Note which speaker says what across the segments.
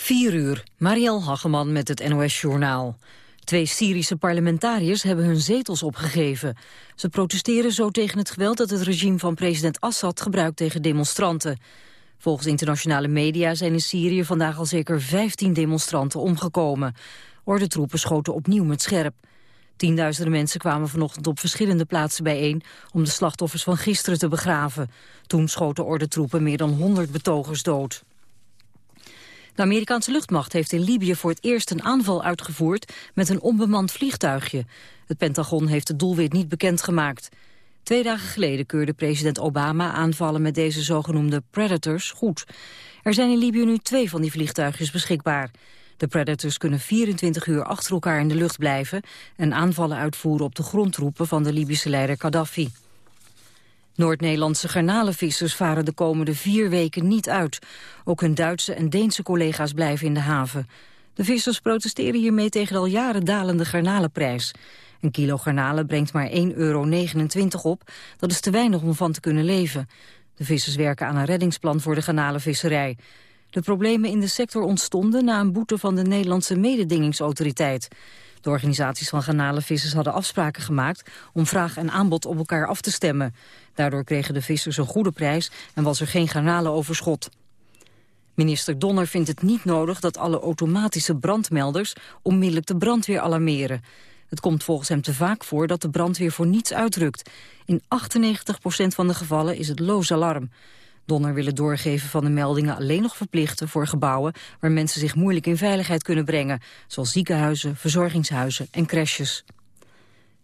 Speaker 1: 4 uur, Marielle Hageman met het NOS-journaal. Twee Syrische parlementariërs hebben hun zetels opgegeven. Ze protesteren zo tegen het geweld dat het regime van president Assad gebruikt tegen demonstranten. Volgens internationale media zijn in Syrië vandaag al zeker 15 demonstranten omgekomen. Ordentroepen schoten opnieuw met scherp. Tienduizenden mensen kwamen vanochtend op verschillende plaatsen bijeen... om de slachtoffers van gisteren te begraven. Toen schoten ordentroepen meer dan 100 betogers dood. De Amerikaanse luchtmacht heeft in Libië voor het eerst een aanval uitgevoerd met een onbemand vliegtuigje. Het Pentagon heeft het doelwit niet bekendgemaakt. Twee dagen geleden keurde president Obama aanvallen met deze zogenoemde Predators goed. Er zijn in Libië nu twee van die vliegtuigjes beschikbaar. De Predators kunnen 24 uur achter elkaar in de lucht blijven... en aanvallen uitvoeren op de grondtroepen van de Libische leider Gaddafi. Noord-Nederlandse garnalenvissers varen de komende vier weken niet uit. Ook hun Duitse en Deense collega's blijven in de haven. De vissers protesteren hiermee tegen de al jaren dalende garnalenprijs. Een kilo garnalen brengt maar 1,29 euro op. Dat is te weinig om van te kunnen leven. De vissers werken aan een reddingsplan voor de garnalenvisserij. De problemen in de sector ontstonden na een boete van de Nederlandse mededingingsautoriteit. De organisaties van garnalenvissers hadden afspraken gemaakt om vraag en aanbod op elkaar af te stemmen. Daardoor kregen de vissers een goede prijs en was er geen garnalenoverschot. Minister Donner vindt het niet nodig dat alle automatische brandmelders onmiddellijk de brandweer alarmeren. Het komt volgens hem te vaak voor dat de brandweer voor niets uitrukt. In 98% van de gevallen is het loos alarm. Donner wil het doorgeven van de meldingen alleen nog verplichten voor gebouwen waar mensen zich moeilijk in veiligheid kunnen brengen, zoals ziekenhuizen, verzorgingshuizen en crèches.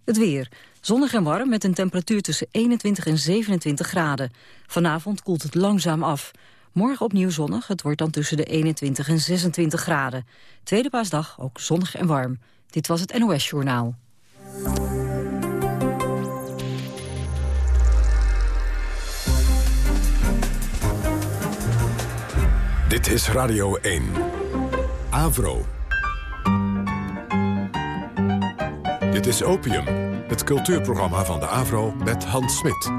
Speaker 1: Het weer. Zonnig en warm met een temperatuur tussen 21 en 27 graden. Vanavond koelt het langzaam af. Morgen opnieuw zonnig, het wordt dan tussen de 21 en 26 graden. Tweede paasdag ook zonnig en warm. Dit was het NOS Journaal.
Speaker 2: Dit is Radio 1. Avro. Dit is Opium, het cultuurprogramma van de Avro met Hans Smit.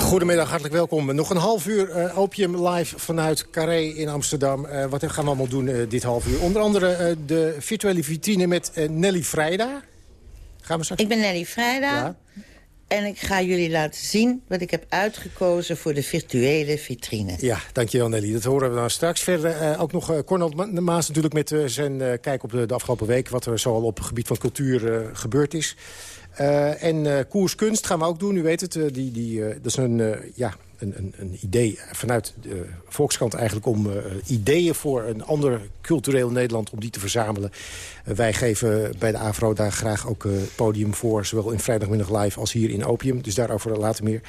Speaker 3: Goedemiddag, hartelijk welkom. Nog een half uur uh, Opium live vanuit Carré in Amsterdam. Uh, wat gaan we allemaal doen uh, dit half uur? Onder andere de virtuele vitrine met Nelly Vrijda.
Speaker 4: Gaan we straks... Ik ben Nelly Vrijda. Ja. En ik ga jullie laten zien wat ik heb uitgekozen voor de virtuele vitrine.
Speaker 3: Ja, dankjewel Nelly. Dat horen we dan straks. Verder uh, ook nog uh, Cornel Maas natuurlijk met uh, zijn kijk op de, de, afgelopen week... wat er zoal op het gebied van cultuur gebeurd is. en Koers Kunst gaan we ook doen. U weet het, die, die, dat is een... ja, een, een, een, idee vanuit de Volkskrant eigenlijk... om uh, ideeën voor een ander cultureel Nederland, om die te verzamelen. Uh, wij geven bij de AVRO daar graag ook uh, podium voor... zowel in Vrijdagmiddag Live als hier in Opium. Dus daarover later meer.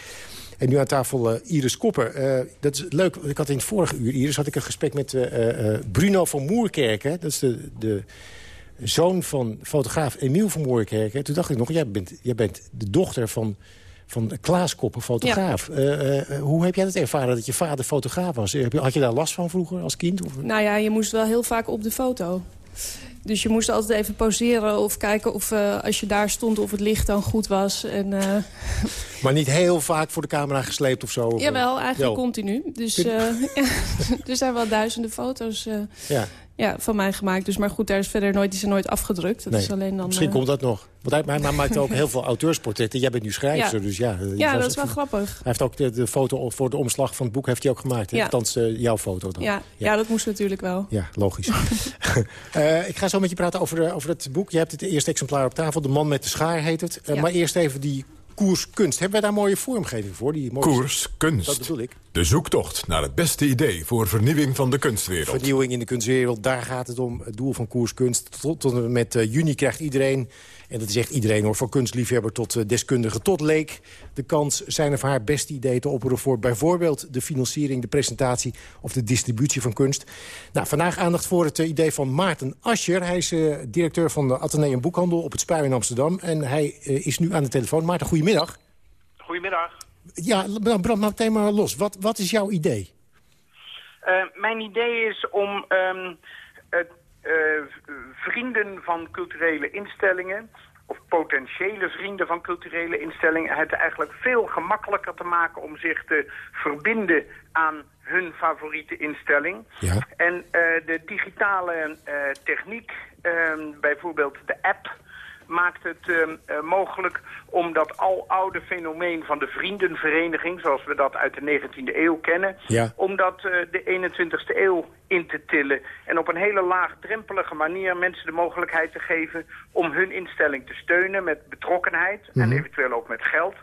Speaker 3: En nu aan tafel Iris Kopper. dat is leuk, ik had in het vorige uur, Iris, had ik een gesprek met Bruno van Moerkerken. Dat is de... de zoon van fotograaf Emiel van Moerkerken. Toen dacht ik nog, jij bent, jij bent de dochter van van Klaas Koppen, fotograaf. Eh, eh, hoe heb jij het ervaren dat je vader fotograaf was? Had je daar last van vroeger als kind? Of?
Speaker 5: Nou ja, je moest wel heel vaak op de foto. Dus je moest altijd even pauzeren of kijken of uh, als je daar stond of het licht dan goed was. En,
Speaker 3: Maar niet heel vaak voor de camera gesleept of zo? Of,
Speaker 5: Jawel, eigenlijk continu. Dus er zijn wel duizenden foto's. ja ja, van mij gemaakt. Dus maar goed, daar is verder nooit, die zijn nooit afgedrukt. Dat is alleen dan,
Speaker 3: misschien
Speaker 5: uh...
Speaker 3: komt dat nog. Want hij, hij maakt ook heel veel auteursportretten. Jij bent nu schrijver, dus ja.
Speaker 5: Ja, dat is wel grappig. Hij
Speaker 3: heeft ook de, de, foto voor de omslag van het boek heeft hij ook gemaakt. Althans, uh, jouw foto dan.
Speaker 5: Ja, ja. dat moest natuurlijk wel.
Speaker 3: Ja, logisch. uh, ik ga zo met je praten over, over het boek. Je hebt het eerste exemplaar op tafel. De man met de schaar heet het. Maar eerst even die Koers Kunst. Hebben wij daar mooie vormgeving voor? Die mooie...
Speaker 2: Koers Kunst. Dat bedoel ik. De zoektocht naar het beste idee voor vernieuwing van de kunstwereld.
Speaker 3: Vernieuwing in de kunstwereld, daar gaat het om. Het doel van Koers Kunst. Tot, tot met uh, juni krijgt iedereen en dat is echt iedereen hoor, van kunstliefhebber tot uh, deskundige tot leek. De kans zijn of haar beste ideeën te opperen voor bijvoorbeeld de financiering, de presentatie of de distributie van kunst. Nou, vandaag aandacht voor het uh, idee van Maarten Ascher. Hij is uh, directeur van de Atheneum Boekhandel op het Spui in Amsterdam. En hij is nu aan de telefoon. Maarten, goedemiddag.
Speaker 6: Goedemiddag.
Speaker 3: Ja, brand maar meteen maar los. Wat, wat is jouw idee?
Speaker 6: mijn idee is om um, het vrienden van culturele instellingen of potentiële vrienden van culturele instellingen het eigenlijk veel gemakkelijker te maken om zich te verbinden aan hun favoriete instelling. Ja. En uh, de digitale uh, techniek, uh, bijvoorbeeld de app maakt het uh, mogelijk om dat aloude fenomeen van de vriendenvereniging, zoals we dat uit de 19e eeuw kennen, om dat uh, de 21e eeuw in te tillen. En op een hele laagdrempelige manier mensen de mogelijkheid te geven om hun instelling te steunen met betrokkenheid en mhm. eventueel ook met geld.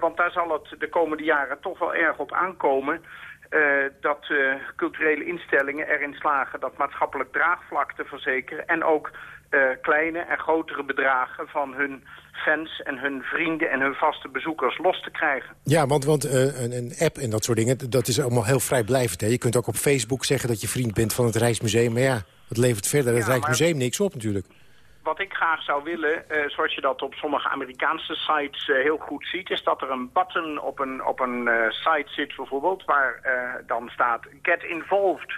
Speaker 6: want daar zal het de komende jaren toch wel erg op aankomen. Uh, dat uh, culturele instellingen erin slagen dat maatschappelijk draagvlak te verzekeren... en ook uh, kleine en grotere bedragen van hun fans en hun vrienden en hun vaste bezoekers los te krijgen.
Speaker 3: Ja, want, want een, een, app en dat soort dingen, dat is allemaal heel vrijblijvend. Hè? Je kunt ook op Facebook zeggen dat je vriend bent van het Rijksmuseum. Maar ja, dat levert verder het Rijksmuseum niks op natuurlijk.
Speaker 6: Wat ik graag zou willen, uh, zoals je dat op sommige Amerikaanse sites uh, heel goed ziet... is dat er een button op een, op een site zit bijvoorbeeld... waar dan staat Get Involved.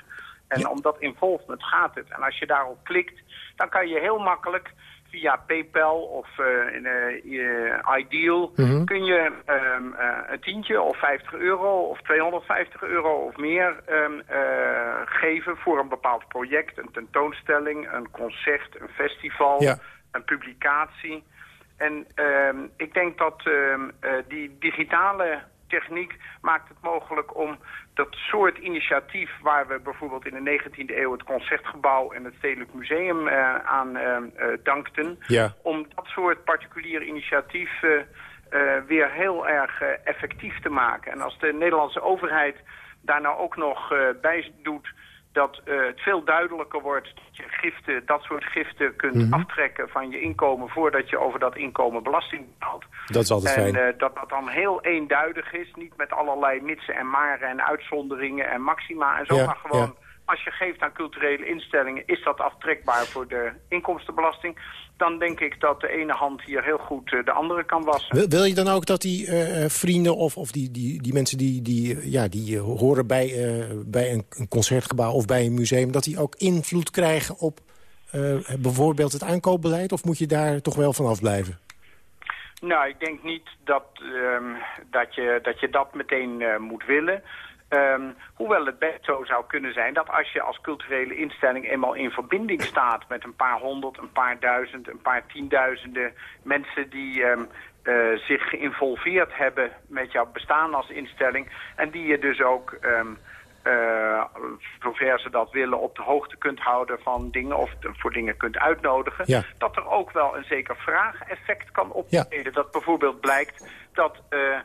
Speaker 6: En ja. om dat involvement gaat het. En als je daarop klikt dan kan je heel makkelijk via PayPal of uh, Ideal... Mhm. kun je um, een tientje of 50 euro of 250 euro of meer um, geven... voor een bepaald project, een tentoonstelling, een concert, een festival, een publicatie. En um, ik denk dat die digitale techniek maakt het mogelijk om dat soort initiatief waar we bijvoorbeeld in de 19e eeuw het Concertgebouw en het Stedelijk Museum uh, aan uh, dankten, om dat soort particulier initiatief weer heel erg effectief te maken. En als de Nederlandse overheid daar nou ook nog bij doet dat uh, het veel duidelijker wordt dat je giften, dat soort giften kunt mhm. aftrekken van je inkomen voordat je over dat inkomen belasting betaalt.
Speaker 3: Dat is altijd
Speaker 6: en,
Speaker 3: fijn.
Speaker 6: En uh, dat dat dan heel eenduidig is, niet met allerlei mitsen en maren en uitzonderingen en maxima en zo, maar gewoon... Als je geeft aan culturele instellingen, is dat aftrekbaar voor de inkomstenbelasting dan denk ik dat de ene hand hier heel goed eh, de andere kan wassen.
Speaker 3: Wil, wil je dan ook dat die uh, vrienden of, of die, die, die mensen die, die, ja, die horen bij, uh, bij een, concertgebouw of bij een museum... dat die ook invloed krijgen op bijvoorbeeld het aankoopbeleid? Of moet je daar toch wel van afblijven?
Speaker 6: Nou, ik denk niet dat, um, dat, je, dat je dat meteen moet willen... Um, hoewel het best zo zou kunnen zijn dat als je als culturele instelling eenmaal in verbinding staat met een paar honderd, een paar duizend, een paar tienduizenden mensen die um, uh, zich geïnvolveerd hebben met jouw bestaan als instelling en die je dus ook um, uh, zover ze dat willen, op de hoogte kunt houden van dingen of voor dingen kunt uitnodigen. Ja. Dat er ook wel een zeker vraageffect kan optreden. Ja. Dat bijvoorbeeld blijkt dat uh, uh,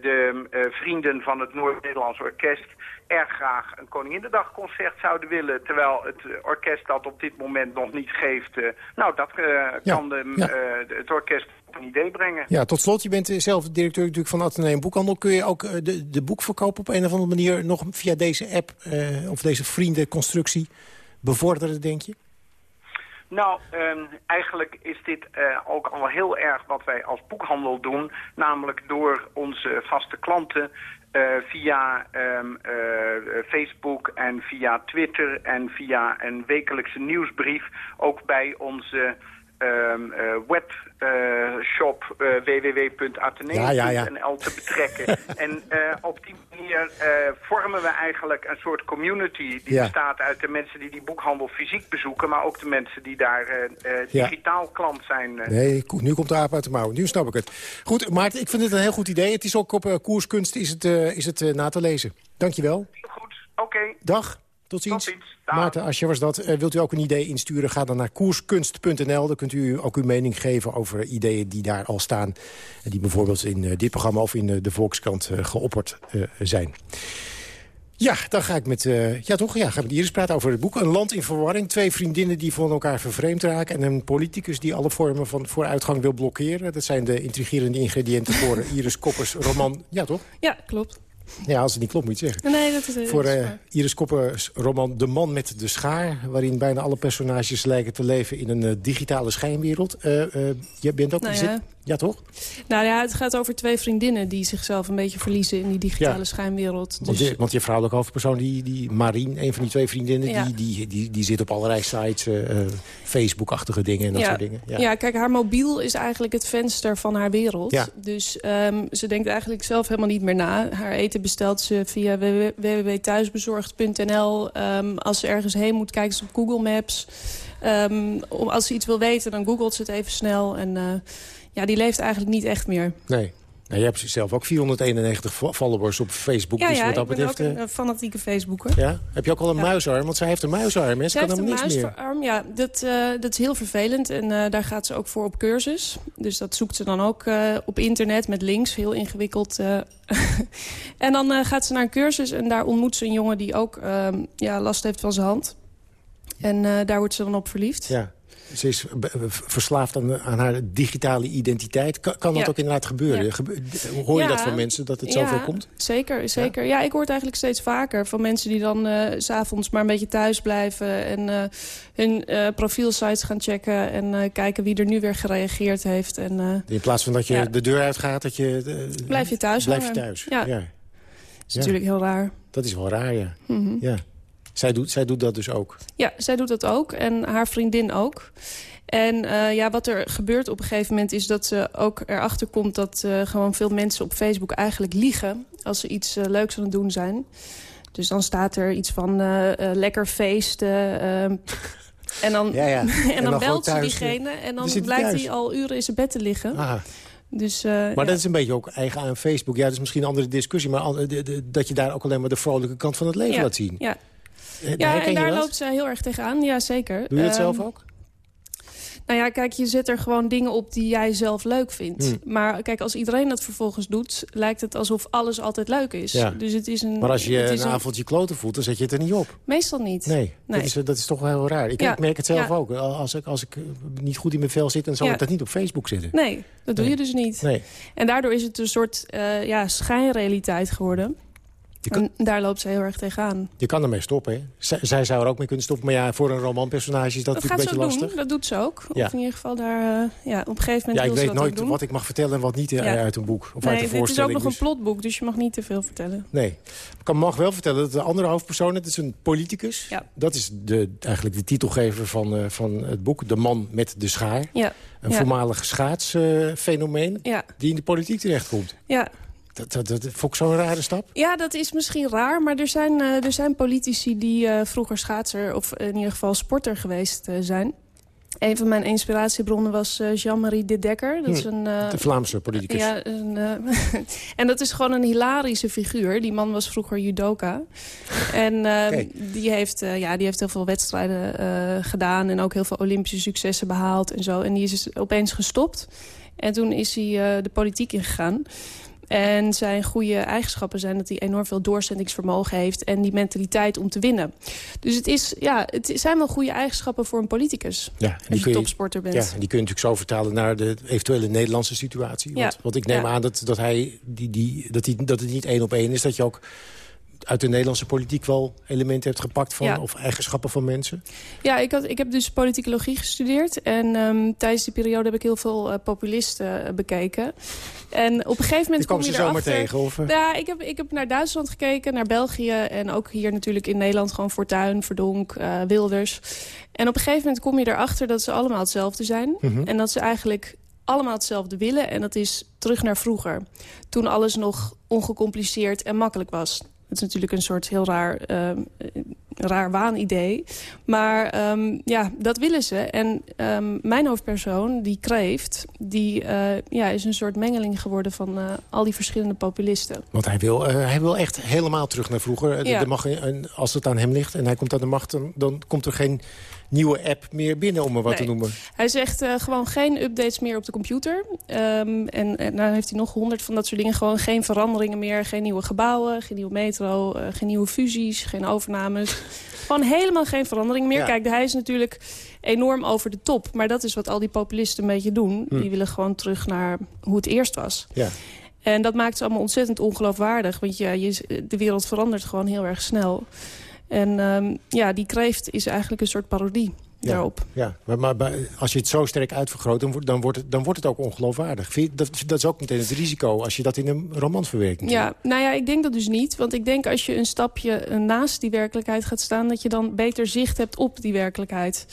Speaker 6: de uh, vrienden van het Noord-Nederlands Orkest erg graag een Koninginnedagconcert zouden willen. Terwijl het orkest dat op dit moment nog niet geeft. Uh, nou, dat ja, kan de, ja. het orkest op een idee brengen.
Speaker 3: Ja, tot slot, je bent zelf directeur natuurlijk van Atheneum Boekhandel. Kun je ook de, de boekverkoop op een of andere manier nog via deze app... of deze vriendenconstructie bevorderen, denk je?
Speaker 6: Nou, um, eigenlijk is dit uh, ook al heel erg wat wij als boekhandel doen. Namelijk door onze vaste klanten uh, via um, uh, Facebook en via Twitter en via een wekelijkse nieuwsbrief... ook bij onze webshop uh, www.atheneum.nl ja, ja, ja. te betrekken. en uh, op die manier vormen we eigenlijk een soort community... die bestaat uit de mensen die die boekhandel fysiek bezoeken... maar ook de mensen die daar digitaal klant zijn.
Speaker 3: Nee, nu komt de aap uit de mouw. Nu snap ik het. Goed, Maarten, ik vind het een heel goed idee. Het is ook op Koerskunst is het, is het na te lezen. Dankjewel.
Speaker 6: Heel goed, oké. Okay.
Speaker 3: Dag. Tot ziens. Tot ziens. Maarten Asje was dat. Uh, wilt u ook een idee insturen, ga dan naar koerskunst.nl. Dan kunt u ook uw mening geven over ideeën die daar al staan. Die bijvoorbeeld in uh, dit programma of in uh, de Volkskrant geopperd zijn. Ja, dan ga ik met, ja, toch, ja, ga ik met Iris praten over het boek. Een land in verwarring. Twee vriendinnen die van elkaar vervreemd raken. En een politicus die alle vormen van vooruitgang wil blokkeren. Dat zijn de intrigerende ingrediënten voor Iris Koppers roman. Ja, toch?
Speaker 5: Ja, klopt.
Speaker 3: Ja, als het niet klopt, moet je zeggen.
Speaker 5: Nee, dat is
Speaker 3: Voor uh, Iris Koppers roman De Man met de Schaar... waarin bijna alle personages lijken te leven in een uh, digitale schijnwereld. Uh, je bent ook... Nou, ja. ja, toch?
Speaker 5: Nou ja, het gaat over twee vriendinnen... die zichzelf een beetje verliezen in die digitale schijnwereld.
Speaker 3: Dus... Want, je, want je vrouwelijke hoofdpersoon, die, die Marien, een van die twee vriendinnen... Ja. Die, die, die, die zit op allerlei sites, Facebook-achtige dingen en dat soort dingen.
Speaker 5: Ja. ja. kijk, haar mobiel is eigenlijk het venster van haar wereld. Dus um, ze denkt eigenlijk zelf helemaal niet meer na. Haar eten bestelt ze via www.thuisbezorgd.nl. Um, ehm, als ze ergens heen moet, kijken ze op Google Maps. Um, als ze iets wil weten, dan googelt ze het even snel. En uh, ja, die leeft eigenlijk niet echt meer.
Speaker 3: Nee. Nou, je hebt zelf ook 491 followers op Facebook.
Speaker 5: Ja,
Speaker 3: dus
Speaker 5: ja
Speaker 3: wat dat
Speaker 5: ik
Speaker 3: betreft,
Speaker 5: ben ook een fanatieke Facebooker.
Speaker 3: Ja? Heb je ook al een ja. muisarm? Want zij heeft een muisarm. Hè? Ze,
Speaker 5: kan
Speaker 3: heeft
Speaker 5: een
Speaker 3: niks
Speaker 5: muisarm, ja. Dat, uh, dat is heel vervelend. En uh, daar gaat ze ook voor op cursus. Dus dat zoekt ze dan ook uh, op internet met links. Heel ingewikkeld. en dan gaat ze naar een cursus. En daar ontmoet ze een jongen die ook ja, last heeft van zijn hand. En daar wordt ze dan op verliefd.
Speaker 3: Ja. Ze is verslaafd aan, aan haar digitale identiteit. Kan, kan dat
Speaker 5: ja.
Speaker 3: ook inderdaad gebeuren?
Speaker 5: Ja.
Speaker 3: Hoor je
Speaker 5: Ja.
Speaker 3: dat van mensen, dat het zoveel komt?
Speaker 5: Zeker, zeker. Ja? ik hoor het eigenlijk steeds vaker van mensen die dan eh, s s'avonds maar een beetje thuis blijven... en eh, hun eh, profielsites gaan checken en kijken wie er nu weer gereageerd heeft. En,
Speaker 3: In plaats van dat je de deur uitgaat, dat je...
Speaker 5: Blijf je thuis
Speaker 3: Blijf je thuis,
Speaker 5: Ja. dat is natuurlijk heel raar.
Speaker 3: Dat is wel raar, ja.
Speaker 5: Mhm.
Speaker 3: ja. Zij, doet, zij doet dat dus ook.
Speaker 5: Ja, zij doet dat ook en haar vriendin ook. En eh, ja, wat er gebeurt op een gegeven moment is dat ze ook erachter komt... dat eh, gewoon veel mensen op Facebook eigenlijk liegen... als ze iets eh, leuks aan het doen zijn. Dus dan staat er iets van lekker feesten... ehm, en dan,
Speaker 3: Ja, ja.
Speaker 5: en dan, belt ze diegene en
Speaker 3: dan
Speaker 5: dan blijkt hij al uren in zijn bed te liggen.
Speaker 3: Ah,
Speaker 5: Dus,
Speaker 3: maar
Speaker 5: ja.
Speaker 3: dat is een beetje ook eigen aan Facebook. Ja, dat is misschien een andere discussie. Maar dat je daar ook alleen maar de vrolijke kant van het leven
Speaker 5: Ja,
Speaker 3: laat zien.
Speaker 5: Ja, ja
Speaker 3: herken
Speaker 5: en daar loopt ze heel erg tegenaan. Ja, zeker.
Speaker 3: Doe je dat
Speaker 5: Ehm,
Speaker 3: zelf ook?
Speaker 5: Nou ja, kijk, je zet er gewoon dingen op die jij zelf leuk vindt.
Speaker 3: Hmm.
Speaker 5: Maar kijk, als iedereen dat vervolgens doet... lijkt het alsof alles altijd leuk is.
Speaker 3: Ja.
Speaker 5: Dus het is een,
Speaker 3: Maar als je
Speaker 5: het
Speaker 3: een avondje kloten voelt, dan zet je het er niet op.
Speaker 5: Meestal niet.
Speaker 3: Nee,
Speaker 5: Nee.
Speaker 3: Dat, is, dat is toch wel heel raar. Ik,
Speaker 5: Ja.
Speaker 3: ik merk het zelf
Speaker 5: Ja.
Speaker 3: ook. Als ik, als ik eh, niet goed in mijn vel zit, dan zal
Speaker 5: Ja.
Speaker 3: ik dat niet op Facebook zetten.
Speaker 5: Nee, dat doe
Speaker 3: Nee.
Speaker 5: je dus niet.
Speaker 3: Nee.
Speaker 5: En daardoor is het een soort eh, ja, schijnrealiteit geworden.
Speaker 3: Kan,
Speaker 5: En daar loopt ze heel erg tegenaan.
Speaker 3: je kan ermee stoppen. Hè? Zij, zij zou er ook mee kunnen stoppen. Maar ja, voor een romanpersonage is dat,
Speaker 5: Dat
Speaker 3: natuurlijk een beetje lastig.
Speaker 5: doen. Dat doet ze ook.
Speaker 3: Ja.
Speaker 5: Of in ieder geval daar... eh, ja, op een gegeven moment
Speaker 3: Ja, ik weet
Speaker 5: dat
Speaker 3: nooit wat ik mag vertellen en wat niet eh,
Speaker 5: Ja.
Speaker 3: uit een boek. Of
Speaker 5: nee,
Speaker 3: uit een
Speaker 5: dit is ook
Speaker 3: voorstelling.
Speaker 5: nog een plotboek, dus je mag niet te veel vertellen.
Speaker 3: Nee. Ik kan- mag wel vertellen dat de andere hoofdpersoon, het is een politicus.
Speaker 5: Ja.
Speaker 3: Dat is de, eigenlijk de titelgever van, eh, van het boek. De man met de schaar.
Speaker 5: Ja,
Speaker 3: Een voormalig schaatsfenomeen die in de politiek terechtkomt.
Speaker 5: ja.
Speaker 3: Dat, dat, dat vond ik zo'n rare stap.
Speaker 5: Ja, dat is misschien raar, maar er zijn, eh, er zijn politici die eh, vroeger schaatser... of in ieder geval sporter geweest eh, zijn. Een van mijn inspiratiebronnen was Jean-Marie de Dekker. Dat is een... eh,
Speaker 3: De Vlaamse politicus.
Speaker 5: ja, een, en dat is gewoon een hilarische figuur. Die man was vroeger judoka. En eh,
Speaker 3: Oké.
Speaker 5: die, heeft, ja, die heeft heel veel wedstrijden gedaan... en ook heel veel Olympische successen behaald en zo. En die is dus opeens gestopt. En toen is hij de politiek ingegaan. En zijn goede eigenschappen zijn dat hij enorm veel doorzettingsvermogen heeft... en die mentaliteit om te winnen. Dus het, is, ja, het zijn wel goede eigenschappen voor een politicus.
Speaker 3: Ja,
Speaker 5: Als
Speaker 3: die
Speaker 5: je topsporter bent.
Speaker 3: ja, en die kun je natuurlijk zo vertalen naar de eventuele Nederlandse situatie. Want,
Speaker 5: Ja.
Speaker 3: want ik neem
Speaker 5: Ja.
Speaker 3: aan dat, dat, hij, die, die, dat, die, dat het niet één op één is. Dat je ook uit de Nederlandse politiek wel elementen hebt gepakt van,
Speaker 5: Ja.
Speaker 3: of eigenschappen van mensen.
Speaker 5: Ja, ik, had, ik heb dus politicologie gestudeerd. En ehm, tijdens die periode heb ik heel veel eh, populisten eh, bekeken. En op een gegeven moment kom je
Speaker 3: ze zomaar tegen? Of, eh?
Speaker 5: Ja, ik heb, ik heb naar Duitsland gekeken, naar België... en ook hier natuurlijk in Nederland gewoon Fortuyn, Verdonk, Wilders. En op een gegeven moment kom je erachter dat ze allemaal hetzelfde zijn.
Speaker 3: Mhm.
Speaker 5: En dat ze eigenlijk allemaal hetzelfde willen. En dat is terug naar vroeger. Toen alles nog ongecompliceerd en makkelijk was. Het is natuurlijk een soort heel raar, ehm, eh, raar waanidee. Maar ehm, ja, dat willen ze. En ehm, mijn hoofdpersoon, die kreeft... die eh, ja, is een soort mengeling geworden van eh, al die verschillende populisten.
Speaker 3: Want hij wil, eh, hij wil echt helemaal terug naar vroeger.
Speaker 5: Ja.
Speaker 3: mag, een- een- als het aan hem ligt en hij komt aan de macht... dan, dan komt er geen nieuwe app meer binnen, om er wat te noemen.
Speaker 5: Hij zegt eh, gewoon geen updates meer op de computer. Ehm, en, en dan heeft hij nog honderd van dat soort dingen. Gewoon geen veranderingen meer, geen nieuwe gebouwen, geen nieuwe metro... eh, geen nieuwe fusies, geen overnames. gewoon helemaal geen verandering meer.
Speaker 3: Ja.
Speaker 5: Kijk, hij is natuurlijk enorm over de top. Maar dat is wat al die populisten een beetje doen.
Speaker 3: Hm.
Speaker 5: Die willen gewoon terug naar hoe het eerst was.
Speaker 3: Ja.
Speaker 5: En dat maakt ze allemaal ontzettend ongeloofwaardig. Want ja, je, de wereld verandert gewoon heel erg snel. En um, ja, die kreeft is eigenlijk een soort parodie daarop.
Speaker 3: Ja, maar, maar, als je het zo sterk uitvergroot, dan, dan, wordt, het, dan wordt het ook ongeloofwaardig. dat, dat is ook meteen het risico als je dat in een roman verwerkt.
Speaker 5: Ja, nou ja, ik denk dat dus niet. Want ik denk als je een stapje naast die werkelijkheid gaat staan... dat je dan beter zicht hebt op die werkelijkheid.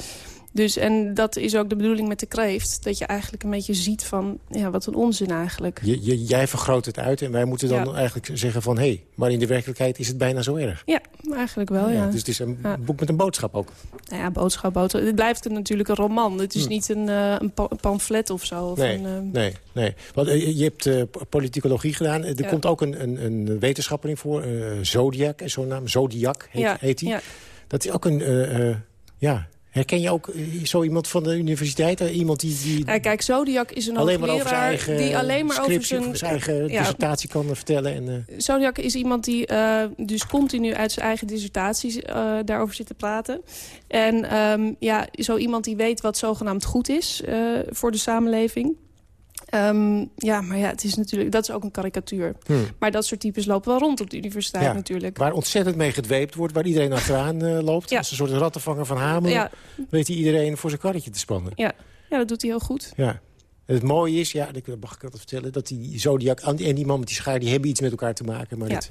Speaker 5: Dus, en dat is ook de bedoeling met de kreeft. Dat je eigenlijk een beetje ziet van, ja, wat een onzin eigenlijk.
Speaker 3: Je, je, jij vergroot het uit en wij moeten dan eigenlijk zeggen van... hé, hey, maar in de werkelijkheid is het bijna zo erg.
Speaker 5: Ja, eigenlijk wel, ja.
Speaker 3: Dus het is een boek met een boodschap ook.
Speaker 5: Nou ja, boodschap, boodschap. Het blijft natuurlijk een roman. Het is hm. niet een, uh, een, pamflet of zo. Of
Speaker 3: nee,
Speaker 5: een, uh...
Speaker 3: nee, nee. Want, uh, je hebt uh, politicologie gedaan. Er komt ook een, een, een wetenschapper in voor. Zodiac is zo'n naam. Zodiac heet, heet hij. Dat is ook een... ja, Herken je ook eh, zo iemand van de universiteit? Eh, iemand die, die
Speaker 5: ja, kijk, Zodiac is een alleen maar over zijn eigen die alleen maar over zijn,
Speaker 3: zijn eigen dissertatie kan vertellen. En, uh...
Speaker 5: Zodiac is iemand die uh, dus continu uit zijn eigen dissertaties uh, daarover zit te praten. En um, ja, zo iemand die weet wat zogenaamd goed is voor de samenleving. Um, ja, maar ja, het is natuurlijk, dat is ook een karikatuur. Hmm. Maar dat soort types lopen wel rond op de universiteit ja, natuurlijk.
Speaker 3: Waar ontzettend mee gedweept wordt, waar iedereen achteraan uh, loopt. Ja. Als een soort rattenvanger van Hamelen ja. weet hij iedereen voor zijn karretje te spannen.
Speaker 5: Ja. ja, dat doet hij heel goed.
Speaker 3: Ja. het mooie is, ja, dat mag ik altijd vertellen... dat die Zodiac en die man met die schaar... die hebben iets met elkaar te maken. Maar
Speaker 5: ja.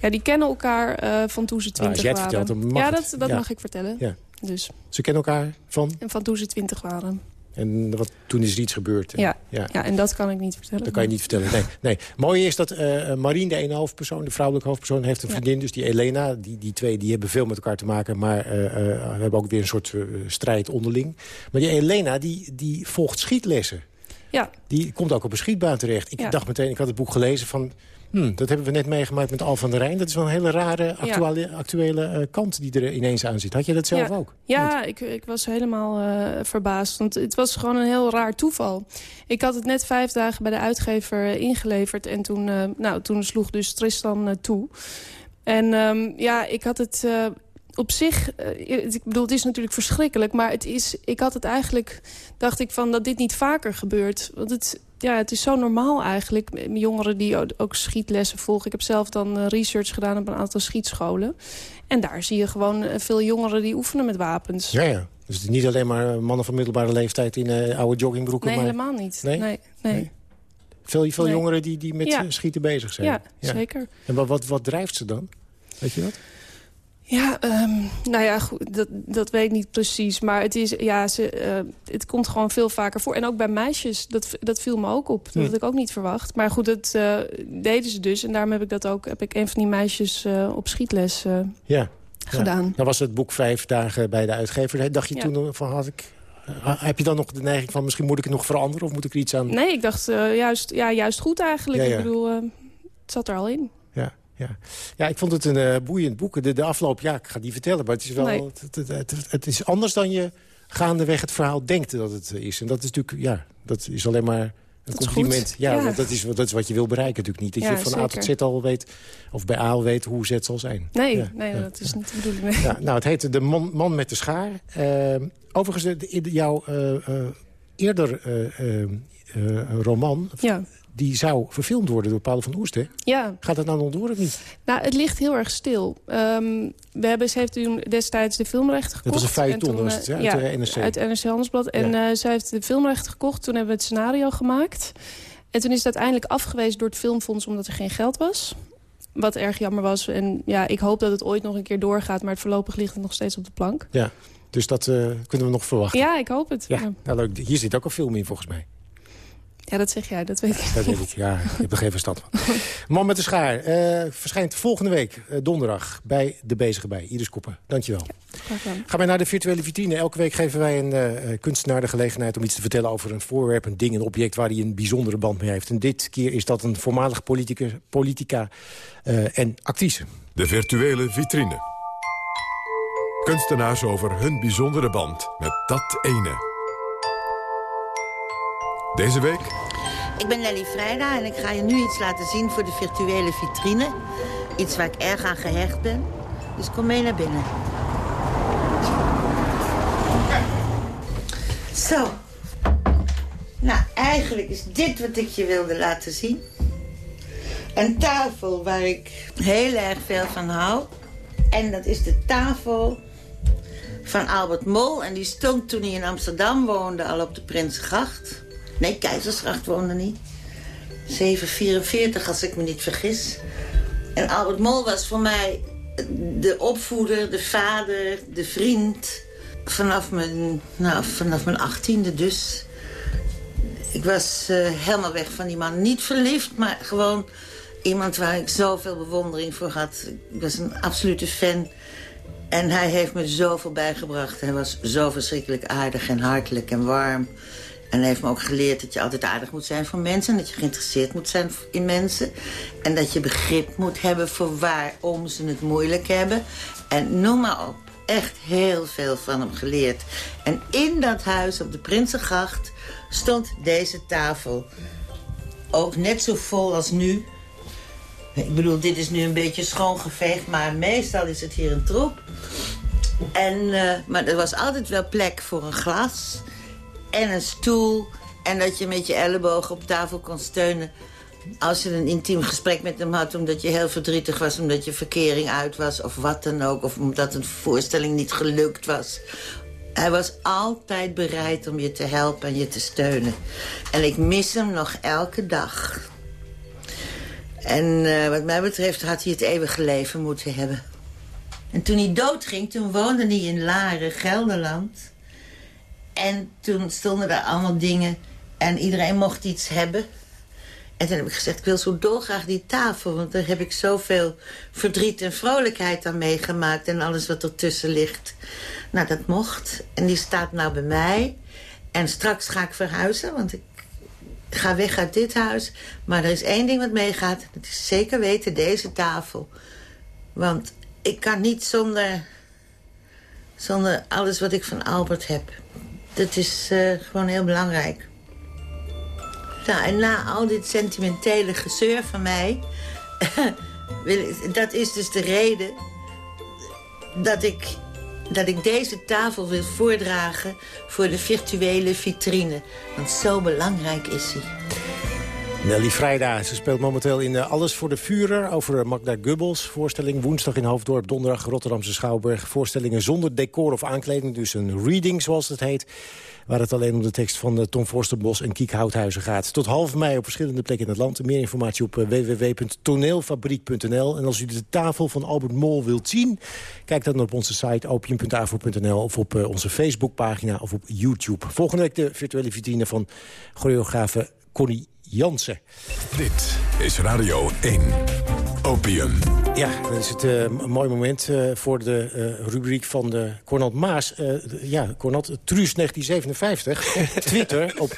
Speaker 5: ja, die kennen elkaar uh, van toen ze twintig ah, waren.
Speaker 3: Vertelt,
Speaker 5: ja, dat, dat mag ik vertellen. Ja. Dus.
Speaker 3: Ze kennen elkaar van?
Speaker 5: En van toen ze twintig waren.
Speaker 3: En wat, toen is er iets gebeurd.
Speaker 5: Ja, ja. ja en dat kan ik niet vertellen.
Speaker 3: Dat kan je niet vertellen, nee. nee. Mooi is dat uh, Marien, de ene hoofdpersoon, de vrouwelijke hoofdpersoon... heeft een vriendin, dus die Elena. Die, die twee die hebben veel met elkaar te maken... maar uh, uh, hebben ook weer een soort strijd onderling. Maar die Elena, die, die volgt schietlessen.
Speaker 5: Ja.
Speaker 3: Die komt ook op een schietbaan terecht. Ik dacht meteen, ik had het boek gelezen van... Hmm, dat hebben we net meegemaakt met Al van der Rijn. Dat is wel een hele rare actuele, actuele uh, kant die er ineens aan zit. Had je dat zelf ook?
Speaker 5: Ja, ik, ik, was helemaal uh, verbaasd. Want het was gewoon een heel raar toeval. Ik had het net vijf dagen bij de uitgever ingeleverd. En toen, uh, nou, toen sloeg dus Tristan toe. En um, ja, ik had het op zich, ik bedoel, het is natuurlijk verschrikkelijk... maar het is, ik had het eigenlijk, dacht ik van, dat dit niet vaker gebeurt. Want het, ja, het is zo normaal eigenlijk. Jongeren die ook schietlessen volgen. Ik heb zelf dan eh, research gedaan op een aantal schietscholen. En daar zie je gewoon eh, veel jongeren die oefenen met wapens.
Speaker 3: Ja, ja. Dus niet alleen maar mannen van middelbare leeftijd in uh, oude joggingbroeken.
Speaker 5: Nee,
Speaker 3: maar...
Speaker 5: helemaal niet. Nee? Nee, nee.
Speaker 3: Veel, veel jongeren die, die met schieten bezig zijn.
Speaker 5: Ja, ja, zeker.
Speaker 3: En wat, wat, wat drijft ze dan? Weet je dat?
Speaker 5: Ja, um, nou ja, goed, dat, dat weet ik niet precies. Maar het, is, ja, ze, uh, het komt gewoon veel vaker voor. En ook bij meisjes, dat, dat viel me ook op. Dat hm. had ik ook niet verwacht. Maar goed, dat uh, deden ze dus. En daarom heb ik dat ook, heb ik een van die meisjes uh, op schietles ja. gedaan. Ja.
Speaker 3: Dan was het boek vijf dagen bij de uitgever. Dacht je toen van, had ik... Heb je dan nog de neiging van, misschien moet ik het nog veranderen? Of moet ik er iets aan...
Speaker 5: Nee, ik dacht juist, ja, juist goed eigenlijk. Ik bedoel, het zat er al in
Speaker 3: ja. ja, ik vond het een uh, boeiend boek. De, de afloop, ja, ik ga die vertellen. Maar het is wel het, het, het, het, is anders dan je gaandeweg het verhaal denkt dat het is. En dat is natuurlijk, ja, dat is alleen maar een compliment. Ja, Dat, is, dat is wat je wil bereiken natuurlijk niet. Dat je van A tot Z al weet, of bij A al weet hoe Z zal zijn.
Speaker 5: Nee, nee dat is niet de bedoeling.
Speaker 3: Ja, nou, het heet De Man, man met de Schaar. Uh, overigens, de, jouw uh, eerder roman... Ja die zou verfilmd worden door Paul van Oerst, hè?
Speaker 5: Ja.
Speaker 3: Gaat dat nou nog door of niet?
Speaker 5: Nou, het ligt heel erg stil. Um, we hebben, ze heeft toen destijds de filmrechten gekocht.
Speaker 3: Dat was een feuilleton, was het, uit de NRC.
Speaker 5: uit NRC Handelsblad. En uh, zij heeft de filmrechten gekocht. Toen hebben we het scenario gemaakt. En toen is het uiteindelijk afgewezen door het Filmfonds... omdat er geen geld was. Wat erg jammer was. En ja, ik hoop dat het ooit nog een keer doorgaat. Maar het voorlopig ligt het nog steeds op de plank.
Speaker 3: Ja, dus dat uh, kunnen we nog verwachten.
Speaker 5: Ja, ik hoop het.
Speaker 3: Ja, Nou, leuk. Hier zit ook een film in, volgens mij.
Speaker 5: Ja, dat zeg jij, dat weet ik.
Speaker 3: Dat weet ik, ja. Ik heb er geen verstand van. Man met de schaar uh, verschijnt volgende week, uh, donderdag, bij De Bezige Bij. Iris Koppen, dankjewel. Ja, Gaan wij naar de virtuele vitrine. Elke week geven wij een uh, kunstenaar de gelegenheid om iets te vertellen over een voorwerp, een ding, een object waar hij een bijzondere band mee heeft. En dit keer is dat een voormalig politica en actrice.
Speaker 2: De virtuele vitrine. Kunstenaars over hun bijzondere band met dat ene. Deze week?
Speaker 4: Ik ben Nelly Vrijda en ik ga je nu iets laten zien voor de virtuele vitrine. Iets waar ik erg aan gehecht ben. Dus kom mee naar binnen. Zo. Nou, eigenlijk is dit wat ik je wilde laten zien. een tafel waar ik heel erg veel van hou. En dat is de tafel van Albert Mol. En die stond toen hij in Amsterdam woonde al op de Prinsengracht. Nee, Keizersgracht woonde niet. 744 als ik me niet vergis. En Albert Mol was voor mij de opvoeder, de vader, de vriend. Vanaf mijn, nou, vanaf mijn achttiende dus. Ik was uh, helemaal weg van die man. Niet verliefd, maar gewoon iemand waar ik zoveel bewondering voor had. Ik was een absolute fan. En hij heeft me zoveel bijgebracht. Hij was zo verschrikkelijk aardig en hartelijk en warm. En hij heeft me ook geleerd dat je altijd aardig moet zijn voor mensen. En dat je geïnteresseerd moet zijn in mensen. En dat je begrip moet hebben voor waarom ze het moeilijk hebben. En noem maar op. Echt heel veel van hem geleerd. En in dat huis op de Prinsengracht stond deze tafel. Ook net zo vol als nu. Ik bedoel, dit is nu een beetje schoongeveegd, maar meestal is het hier een troep. En, uh, maar er was altijd wel plek voor een glas en een stoel. En dat je met je ellebogen op tafel kon steunen. Als je een intiem gesprek met hem had omdat je heel verdrietig was... omdat je verkering uit was of wat dan ook. Of omdat een voorstelling niet gelukt was. Hij was altijd bereid om je te helpen en je te steunen. En ik mis hem nog elke dag. En uh, wat mij betreft had hij het eeuwige leven moeten hebben. En toen hij doodging, toen woonde hij in Laren, Gelderland. En toen stonden daar allemaal dingen en iedereen mocht iets hebben. En toen heb ik gezegd, ik wil zo dolgraag die tafel... want daar heb ik zoveel verdriet en vrolijkheid aan meegemaakt... en alles wat ertussen ligt. Nou, dat mocht. En die staat nou bij mij. En straks ga ik verhuizen, want ik ga weg uit dit huis. Maar er is één ding wat meegaat. Dat is zeker weten deze tafel. Want ik kan niet zonder, zonder alles wat ik van Albert heb. Dat is uh, gewoon heel belangrijk. Nou, en na al dit sentimentele gezeur van mij... dat is dus de reden dat ik, dat ik deze tafel wil voordragen... voor de virtuele vitrine. Want zo belangrijk is hij.
Speaker 3: Nelly Vrijda, ze speelt momenteel in Alles voor de Vurer... over Magda Gubbels. Voorstelling woensdag in Hoofddorp, donderdag Rotterdamse Schouwburg. Voorstellingen zonder decor of aankleding, dus een reading zoals het heet. Waar het alleen om de tekst van uh, Tom Forsterbos en Kiek Houthuizen gaat. Tot half mei op verschillende plekken in het land. Meer informatie op uh, www.toneelfabriek.nl. En als u de tafel van Albert Mol wilt zien... kijk dan op onze site opium.avo.nl of op onze Facebookpagina of op YouTube. Volgende week de virtuele vitrine van choreografe Connie Jansen.
Speaker 2: Dit is Radio 1. Opium.
Speaker 3: Ja, dat is het uh, een mooi moment uh, voor de uh, rubriek van de Cornald Maas. ja, Cornald, Truus 1957 op Twitter, op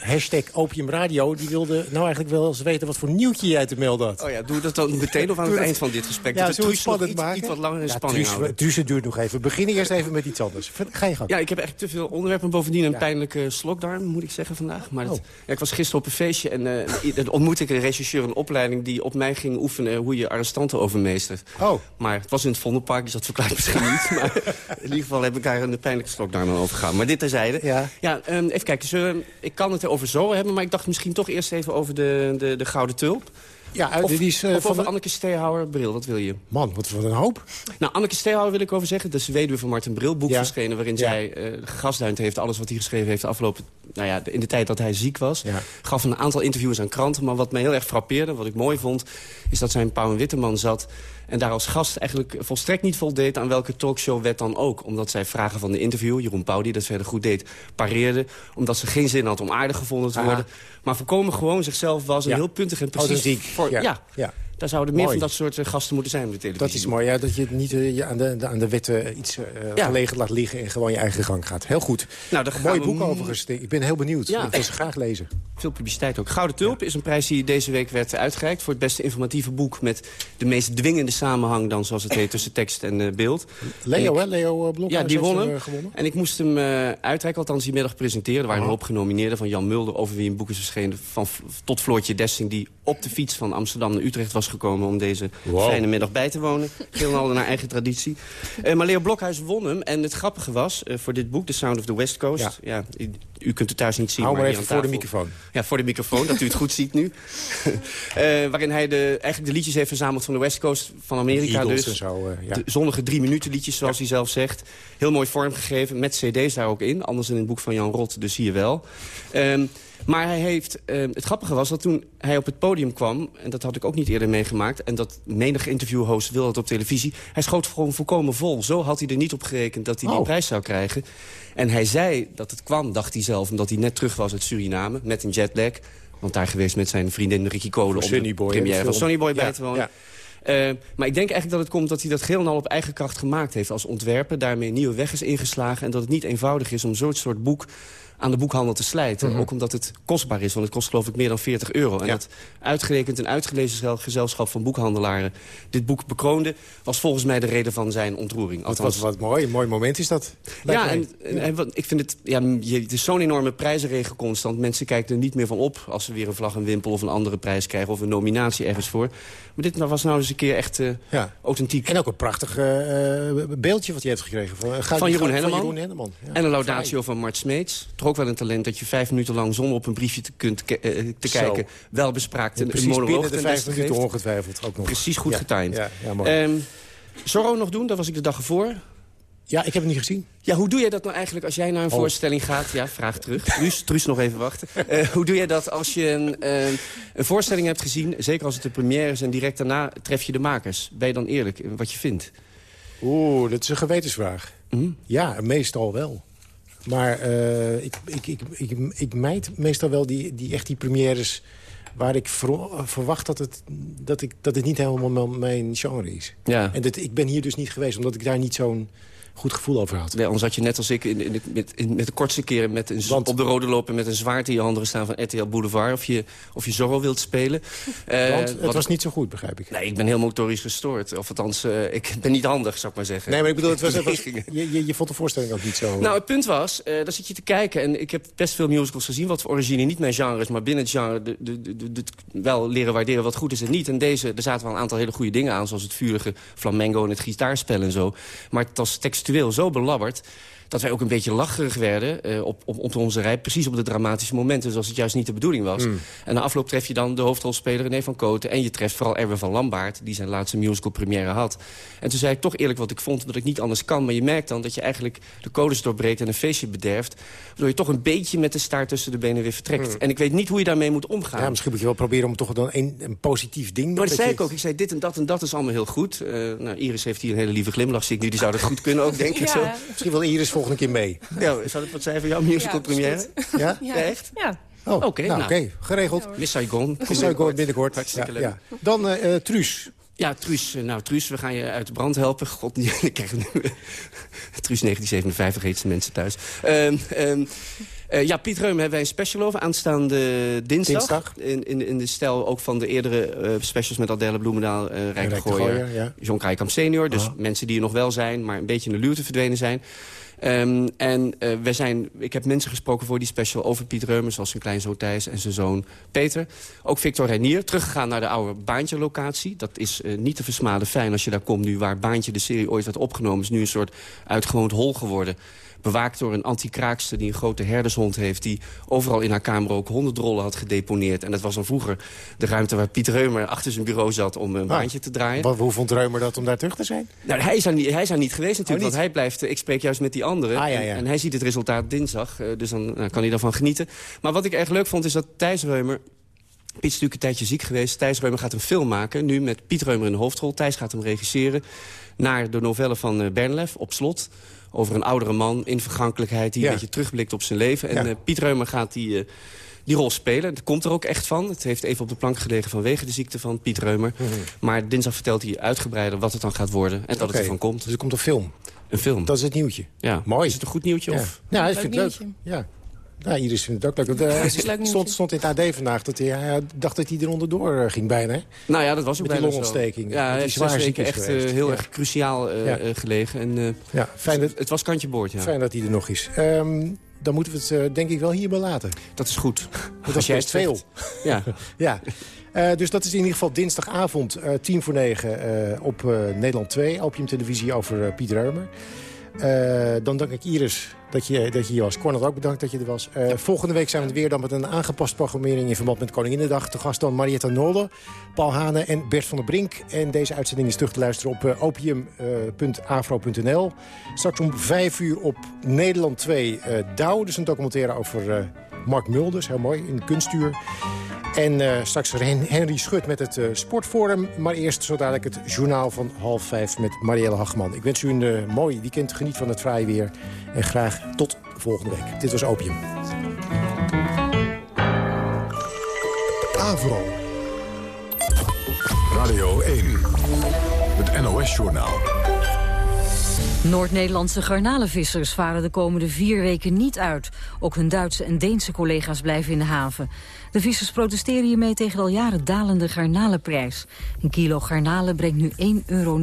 Speaker 3: hashtag Opiumradio... die wilde nou eigenlijk wel eens weten wat voor nieuwtje jij te melden had.
Speaker 7: Oh ja, doe dat dan meteen of aan het eind van dit gesprek?
Speaker 3: Ja,
Speaker 7: dat
Speaker 3: Truus spannend
Speaker 7: iets,
Speaker 3: maken?
Speaker 7: iets wat langer in
Speaker 3: ja,
Speaker 7: spanning
Speaker 3: Truus. Truus, het duurt nog even. We beginnen eerst even met iets anders. Ga je gang.
Speaker 7: Ja, ik heb echt te veel onderwerpen. Bovendien een
Speaker 3: Ja.
Speaker 7: pijnlijke slokdarm, moet ik zeggen, vandaag. Maar dat-
Speaker 3: Oh.
Speaker 7: ja, ik was gisteren op een feestje en eh, dan ontmoette ik een regisseur... een opleiding die op mij ging oefenen hoe je arrestanten overmeestert.
Speaker 3: Oh.
Speaker 7: Maar het was in het Vondelpark, dus dat verklaart misschien niet. Maar in ieder geval heb ik daar een pijnlijke slokdarm aan overgegaan. Maar dit terzijde.
Speaker 3: Ja.
Speaker 7: Ja, ehm, even kijken. We- ik kan het erover zo hebben, maar ik dacht misschien toch eerst even over de, de, de Gouden Tulp.
Speaker 3: Ja,
Speaker 7: Of,
Speaker 3: die is, eh,
Speaker 7: of
Speaker 3: van de-
Speaker 7: Anneke Steehouwer Bril, wat wil je?
Speaker 3: Man, wat voor een hoop.
Speaker 7: Nou, Anneke Steehouwer wil ik over zeggen. Dat is de weduwe van Martin Bril, boek
Speaker 3: Ja.
Speaker 7: verschenen... waarin
Speaker 3: Ja.
Speaker 7: zij uh, gegasduind heeft alles wat hij geschreven heeft... de afgelopen, nou ja, in de tijd dat hij ziek was.
Speaker 3: Ja.
Speaker 7: Gaf een aantal interviews aan kranten. Maar wat me heel erg frappeerde, wat ik mooi vond... is dat zij in Pauw en Witteman zat... en daar als gast eigenlijk volstrekt niet voldeed... aan welke talkshow-wet dan ook. Omdat zij vragen van de interview, Jeroen Pauw... die dat verder goed deed, pareerde. Omdat ze geen zin had om aardig gevonden te
Speaker 3: Aha.
Speaker 7: worden. Maar voorkomen gewoon zichzelf was... en
Speaker 3: Ja.
Speaker 7: heel puntig en precies...
Speaker 3: Authentiek.
Speaker 7: Voor,
Speaker 3: Ja.
Speaker 7: ja.
Speaker 3: Ja.
Speaker 7: Daar zouden meer van dat soort eh, gasten moeten zijn op de televisie.
Speaker 3: Dat is mooi, ja, dat je het niet eh, je aan, de, aan de wetten iets eh,
Speaker 7: Ja.
Speaker 3: gelegen laat liggen... en gewoon je eigen gang gaat. Heel goed.
Speaker 7: Nou,
Speaker 3: Mooi
Speaker 7: we-
Speaker 3: boek overigens. Ik ben heel benieuwd.
Speaker 7: Ja.
Speaker 3: Ik wil ze graag lezen.
Speaker 7: Veel publiciteit ook. Gouden Tulp is een prijs die deze week werd uitgereikt... voor het beste informatieve boek met de meest dwingende samenhang... dan zoals het heet tussen tekst en beeld.
Speaker 3: Leo,
Speaker 7: ik-
Speaker 3: hè? Leo Blokhuis
Speaker 7: Ja, die won
Speaker 3: hem, gewonnen.
Speaker 7: En ik moest hem eh, uitreiken, althans die middag presenteren. Er waren een hoop genomineerden van Jan Mulder... over wie een boek is verschenen, van, tot Floortje Dessing... die op de fiets van Amsterdam naar Utrecht was gekomen... om deze fijne middag bij te wonen. Geheel naar eigen traditie. Uh, maar Leo Blokhuis won hem. En het grappige was, uh, voor dit boek, The Sound of the West Coast... Ja. ja u kunt het thuis niet zien.
Speaker 3: Hou
Speaker 7: maar,
Speaker 3: even voor de microfoon.
Speaker 7: Ja, voor de microfoon, dat u het goed ziet nu. uh, waarin hij de, eigenlijk de liedjes heeft verzameld van de West Coast van Amerika. Dus.
Speaker 3: Zo, ja.
Speaker 7: De zonnige drie minuten liedjes, zoals hij zelf zegt. Heel mooi vormgegeven, met cd's daar ook in. Anders in het boek van Jan Rot, dus hier wel. Um, maar hij heeft, uh, het grappige was dat toen hij op het podium kwam... en dat had ik ook niet eerder meegemaakt... en dat menige interviewhost wil dat op televisie... hij schoot gewoon volkomen vol. Zo had hij er niet op gerekend dat hij die
Speaker 3: Oh.
Speaker 7: prijs zou krijgen. En hij zei dat het kwam, dacht hij zelf... omdat hij net terug was uit Suriname met een jetlag. Want daar geweest met zijn vriendin Ricky.
Speaker 3: Voor
Speaker 7: om de
Speaker 3: Boy,
Speaker 7: première van Sonny. Boy bij te wonen.
Speaker 3: ja.
Speaker 7: Uh, maar ik denk eigenlijk dat het komt dat hij dat geheel en al op eigen kracht gemaakt heeft als ontwerper. Daarmee een nieuwe weg is ingeslagen. En dat het niet eenvoudig is om zo'n soort boek aan de boekhandel te slijten.
Speaker 3: Mhm.
Speaker 7: Ook omdat het kostbaar is, want het kost geloof ik meer dan 40 euro. En
Speaker 3: Ja.
Speaker 7: dat uitgerekend een uitgelezen zel- gezelschap van boekhandelaren dit boek bekroonde... was volgens mij de reden van zijn ontroering.
Speaker 3: Wat,
Speaker 7: Althans,
Speaker 3: wat, wat mooi, een mooi moment is dat.
Speaker 7: ja, en, en- en wat- ik vind het... Ja, je, het is zo'n enorme prijzenregen constant. Mensen kijken er niet meer van op als ze weer een vlag en wimpel... of een andere prijs krijgen of een nominatie ergens voor. Maar dit was nou eens een keer echt eh,
Speaker 3: Ja.
Speaker 7: authentiek.
Speaker 3: En ook een prachtig eh, eh, beeldje wat je hebt gekregen. Van,
Speaker 7: Van Jeroen Henneman.
Speaker 3: Jeroen Henneman. Ja.
Speaker 7: En een laudatio van Mart Smeets. Ook wel een talent dat je vijf minuten lang zonder op een briefje te, kunt ke- eh, te
Speaker 3: Zo.
Speaker 7: kijken... wel bespraakt een, een
Speaker 3: Precies
Speaker 7: monoloog
Speaker 3: binnen de vijf minuten ongetwijfeld ook nog.
Speaker 7: Precies goed
Speaker 3: ja.
Speaker 7: getimed.
Speaker 3: Ja, ja, mooi.
Speaker 7: Ehm, Zorro nog doen, dat was ik de dag ervoor.
Speaker 3: ja, ik heb het niet gezien.
Speaker 7: Ja, hoe doe jij dat nou eigenlijk als jij naar een
Speaker 3: Oh.
Speaker 7: voorstelling gaat? Ja, vraag terug. Truus, Truus nog even wachten. Eh, hoe doe jij dat als je een, eh, een voorstelling hebt gezien... zeker als het de première is en direct daarna tref je de makers? Ben je dan eerlijk in wat je vindt?
Speaker 3: Oeh, dat is een gewetensvraag.
Speaker 7: Hm?
Speaker 3: Ja, meestal wel. Maar eh, ik, ik, ik, ik, ik mijd meestal wel die, die, echt die premières... waar ik ver- verwacht dat het, dat, ik, dat het niet helemaal mijn genre is.
Speaker 7: Ja.
Speaker 3: En dat, ik ben hier dus niet geweest, omdat ik daar niet zo'n goed gevoel over had.
Speaker 7: Nee, anders had je net als ik in, in, het- met, in, met de kortste keren met een,
Speaker 3: Want-
Speaker 7: op de rode lopen met een zwaard in je handen staan van RTL Boulevard. Of je, of je Zorro wilt spelen. Eh,
Speaker 3: Want het
Speaker 7: wat-
Speaker 3: was niet zo goed, begrijp ik.
Speaker 7: Nee, ik ben heel motorisch gestoord. Of althans, eh, ik ben niet handig, zou ik maar zeggen.
Speaker 3: Nee, maar ik bedoel, het was, het was- je, je, je vond de voorstelling ook niet zo...
Speaker 7: Nou, het punt was, eh daar zit je te kijken. En ik heb best veel musicals gezien, wat voor origine niet mijn genre is... maar binnen het genre de, de, de, wel leren waarderen wat goed is en niet. En deze, er zaten wel een aantal hele goede dingen aan... zoals het vurige flamengo en het gitaarspel en zo. Maar het was textueel zo belabberd dat wij ook een beetje lacherig werden eh, op, op, op onze rij. Precies op de dramatische momenten, zoals het juist niet de bedoeling was. En na afloop tref je dan de hoofdrolspeler René van Koten... en je treft vooral Erwin van Lambaard, die zijn laatste musical première had. En toen zei ik toch eerlijk wat ik vond, dat ik niet anders kan. Maar je merkt dan dat je eigenlijk de codes doorbreekt en een feestje bederft... waardoor je toch een beetje met de staart tussen de benen weer vertrekt. En ik weet niet hoe je daarmee moet omgaan.
Speaker 3: ja, misschien moet je wel proberen om toch dan een, een positief ding...
Speaker 7: Maar dat
Speaker 3: dat
Speaker 7: zei ik ook. Ik zei, dit en dat en dat is allemaal heel goed. Eh, nou, Iris heeft hier een hele lieve glimlach, zie ik nu. Die zou dat goed kunnen ook, denk ik zo.
Speaker 3: Misschien wil Iris volgende keer mee.
Speaker 7: Ja, zou dat wat zijn voor jouw musical
Speaker 5: Ja,
Speaker 7: première?
Speaker 3: Ja?
Speaker 7: echt?
Speaker 5: Ja.
Speaker 3: Oh,
Speaker 7: Oké,
Speaker 3: nou,
Speaker 7: nou.
Speaker 3: oké. Geregeld.
Speaker 7: Miss Saigon.
Speaker 3: Zou ik horen binnenkort.
Speaker 7: Hartstikke
Speaker 3: Ja,
Speaker 7: leuk.
Speaker 3: ja. Dan eh eh, Truus.
Speaker 7: Ja, Truus, eh, nou, Truus, we gaan je uit de brand helpen. God, ik krijg nu... Truus 1957 heet ze mensen thuis. Ehm, ehm, eh, ja, Piet Reum hebben wij een special over. Aanstaande dinsdag.
Speaker 3: Dinsdag.
Speaker 7: In, in, in de stijl ook van de eerdere specials met Adèle Bloemendaal, eh Rijk de Gooier,
Speaker 3: ja.
Speaker 7: John Krijkamp senior. Dus mensen die er nog wel zijn, maar een beetje in de luwte verdwenen zijn. Ehm, en wij zijn, ik heb mensen gesproken voor die special over Piet Reumer... zoals zijn kleinzoon Thijs en zijn zoon Peter. Ook Victor Reinier, teruggegaan naar de oude Baantje-locatie. Dat is eh, niet te versmaden fijn als je daar komt nu... waar Baantje de serie ooit werd opgenomen... is nu een soort uitgewoond hol geworden. Bewaakt door een anti-kraakster die een grote herdershond heeft... die overal in haar kamer ook hondendrollen had gedeponeerd. En dat was dan vroeger de ruimte waar Piet Reumer achter zijn bureau zat... om een baantje te draaien.
Speaker 3: Wat, hoe vond Reumer dat om daar terug te zijn?
Speaker 7: Nou, hij is, daar niet, hij is daar niet geweest natuurlijk,
Speaker 3: Oh, niet?
Speaker 7: want hij blijft... eh, ik spreek juist met die anderen
Speaker 3: Ah, ja, ja.
Speaker 7: En, en hij ziet het resultaat dinsdag, eh, dus dan nou, kan hij daarvan genieten. Maar wat ik erg leuk vond is dat Thijs Reumer... Piet is natuurlijk een tijdje ziek geweest. Thijs Reumer gaat een film maken, nu met Piet Reumer in de hoofdrol. Thijs gaat hem regisseren naar de novelle van eh, Bernlef, Op Slot. Over een oudere man in vergankelijkheid die
Speaker 3: Ja.
Speaker 7: een beetje terugblikt op zijn leven. En
Speaker 3: Ja.
Speaker 7: eh, Piet Reumer gaat die... eh, die rol spelen. Het komt er ook echt van. Het heeft even op de plank gelegen vanwege de ziekte van Piet Reumer. Maar dinsdag vertelt hij uitgebreider wat het dan gaat worden. En dat het
Speaker 3: Mhm.
Speaker 7: Ervan komt.
Speaker 3: Dus er komt een film.
Speaker 7: Een film.
Speaker 3: Dat is het nieuwtje.
Speaker 7: ja.
Speaker 3: Mooi.
Speaker 7: Is het een goed nieuwtje?
Speaker 3: Ja,
Speaker 7: Of?
Speaker 3: ja ik vind het leuk.
Speaker 5: nieuwtje.
Speaker 3: Ja. Ja, Iris vindt het ook leuk. Want, eh, stond, stond in het AD vandaag dat hij, hij dacht dat hij er onderdoor eh, ging bijna.
Speaker 7: Nou ja, dat was ook
Speaker 3: Met die
Speaker 7: bijna zo.
Speaker 3: longontsteking. Dat
Speaker 7: Ja, weken
Speaker 3: is
Speaker 7: echt
Speaker 3: geweest.
Speaker 7: eh, heel
Speaker 3: Ja.
Speaker 7: erg cruciaal eh,
Speaker 3: Ja.
Speaker 7: eh, gelegen. En, eh,
Speaker 3: Ja, fijn dat,
Speaker 7: het was kantje boord, ja.
Speaker 3: fijn dat hij er nog is. Ehm, dan moeten we het uh, denk ik wel hierbij laten.
Speaker 7: Dat is goed.
Speaker 3: Dat is best veel.
Speaker 7: Ja.
Speaker 3: ja. Uh, dus dat is in ieder geval dinsdagavond, uh, tien voor negen, op Nederland 2. Opium Televisie over Piet Reumer. dan dank ik Iris dat je, dat je hier was. Cornel ook bedankt dat je er was. Uh, volgende week zijn we weer dan met een aangepaste programmering... in verband met Koninginnedag. Te gast dan Marietta Nolle, Paul Hane en Bert van der Brink. En deze uitzending is terug te luisteren op uh, opium.afro.nl. Straks om vijf uur op Nederland 2 uh, Douw. Dus een documentaire over Mark Mulders. Heel mooi, in kunstuur. En uh, straks Henry Schut met het uh, Sportforum. Maar eerst zo dadelijk het journaal van half vijf met Marielle Hagman. Ik wens u een uh, mooi weekend. Geniet van het vrije weer. En graag tot volgende week. Dit was Opium.
Speaker 2: Avro. Radio 1. Het NOS-journaal.
Speaker 1: Noord-Nederlandse garnalenvissers varen de komende vier weken niet uit. Ook hun Duitse en Deense collega's blijven in de haven. De vissers protesteren hiermee tegen al jaren dalende garnalenprijs. Een kilo garnalen brengt nu 1,29 euro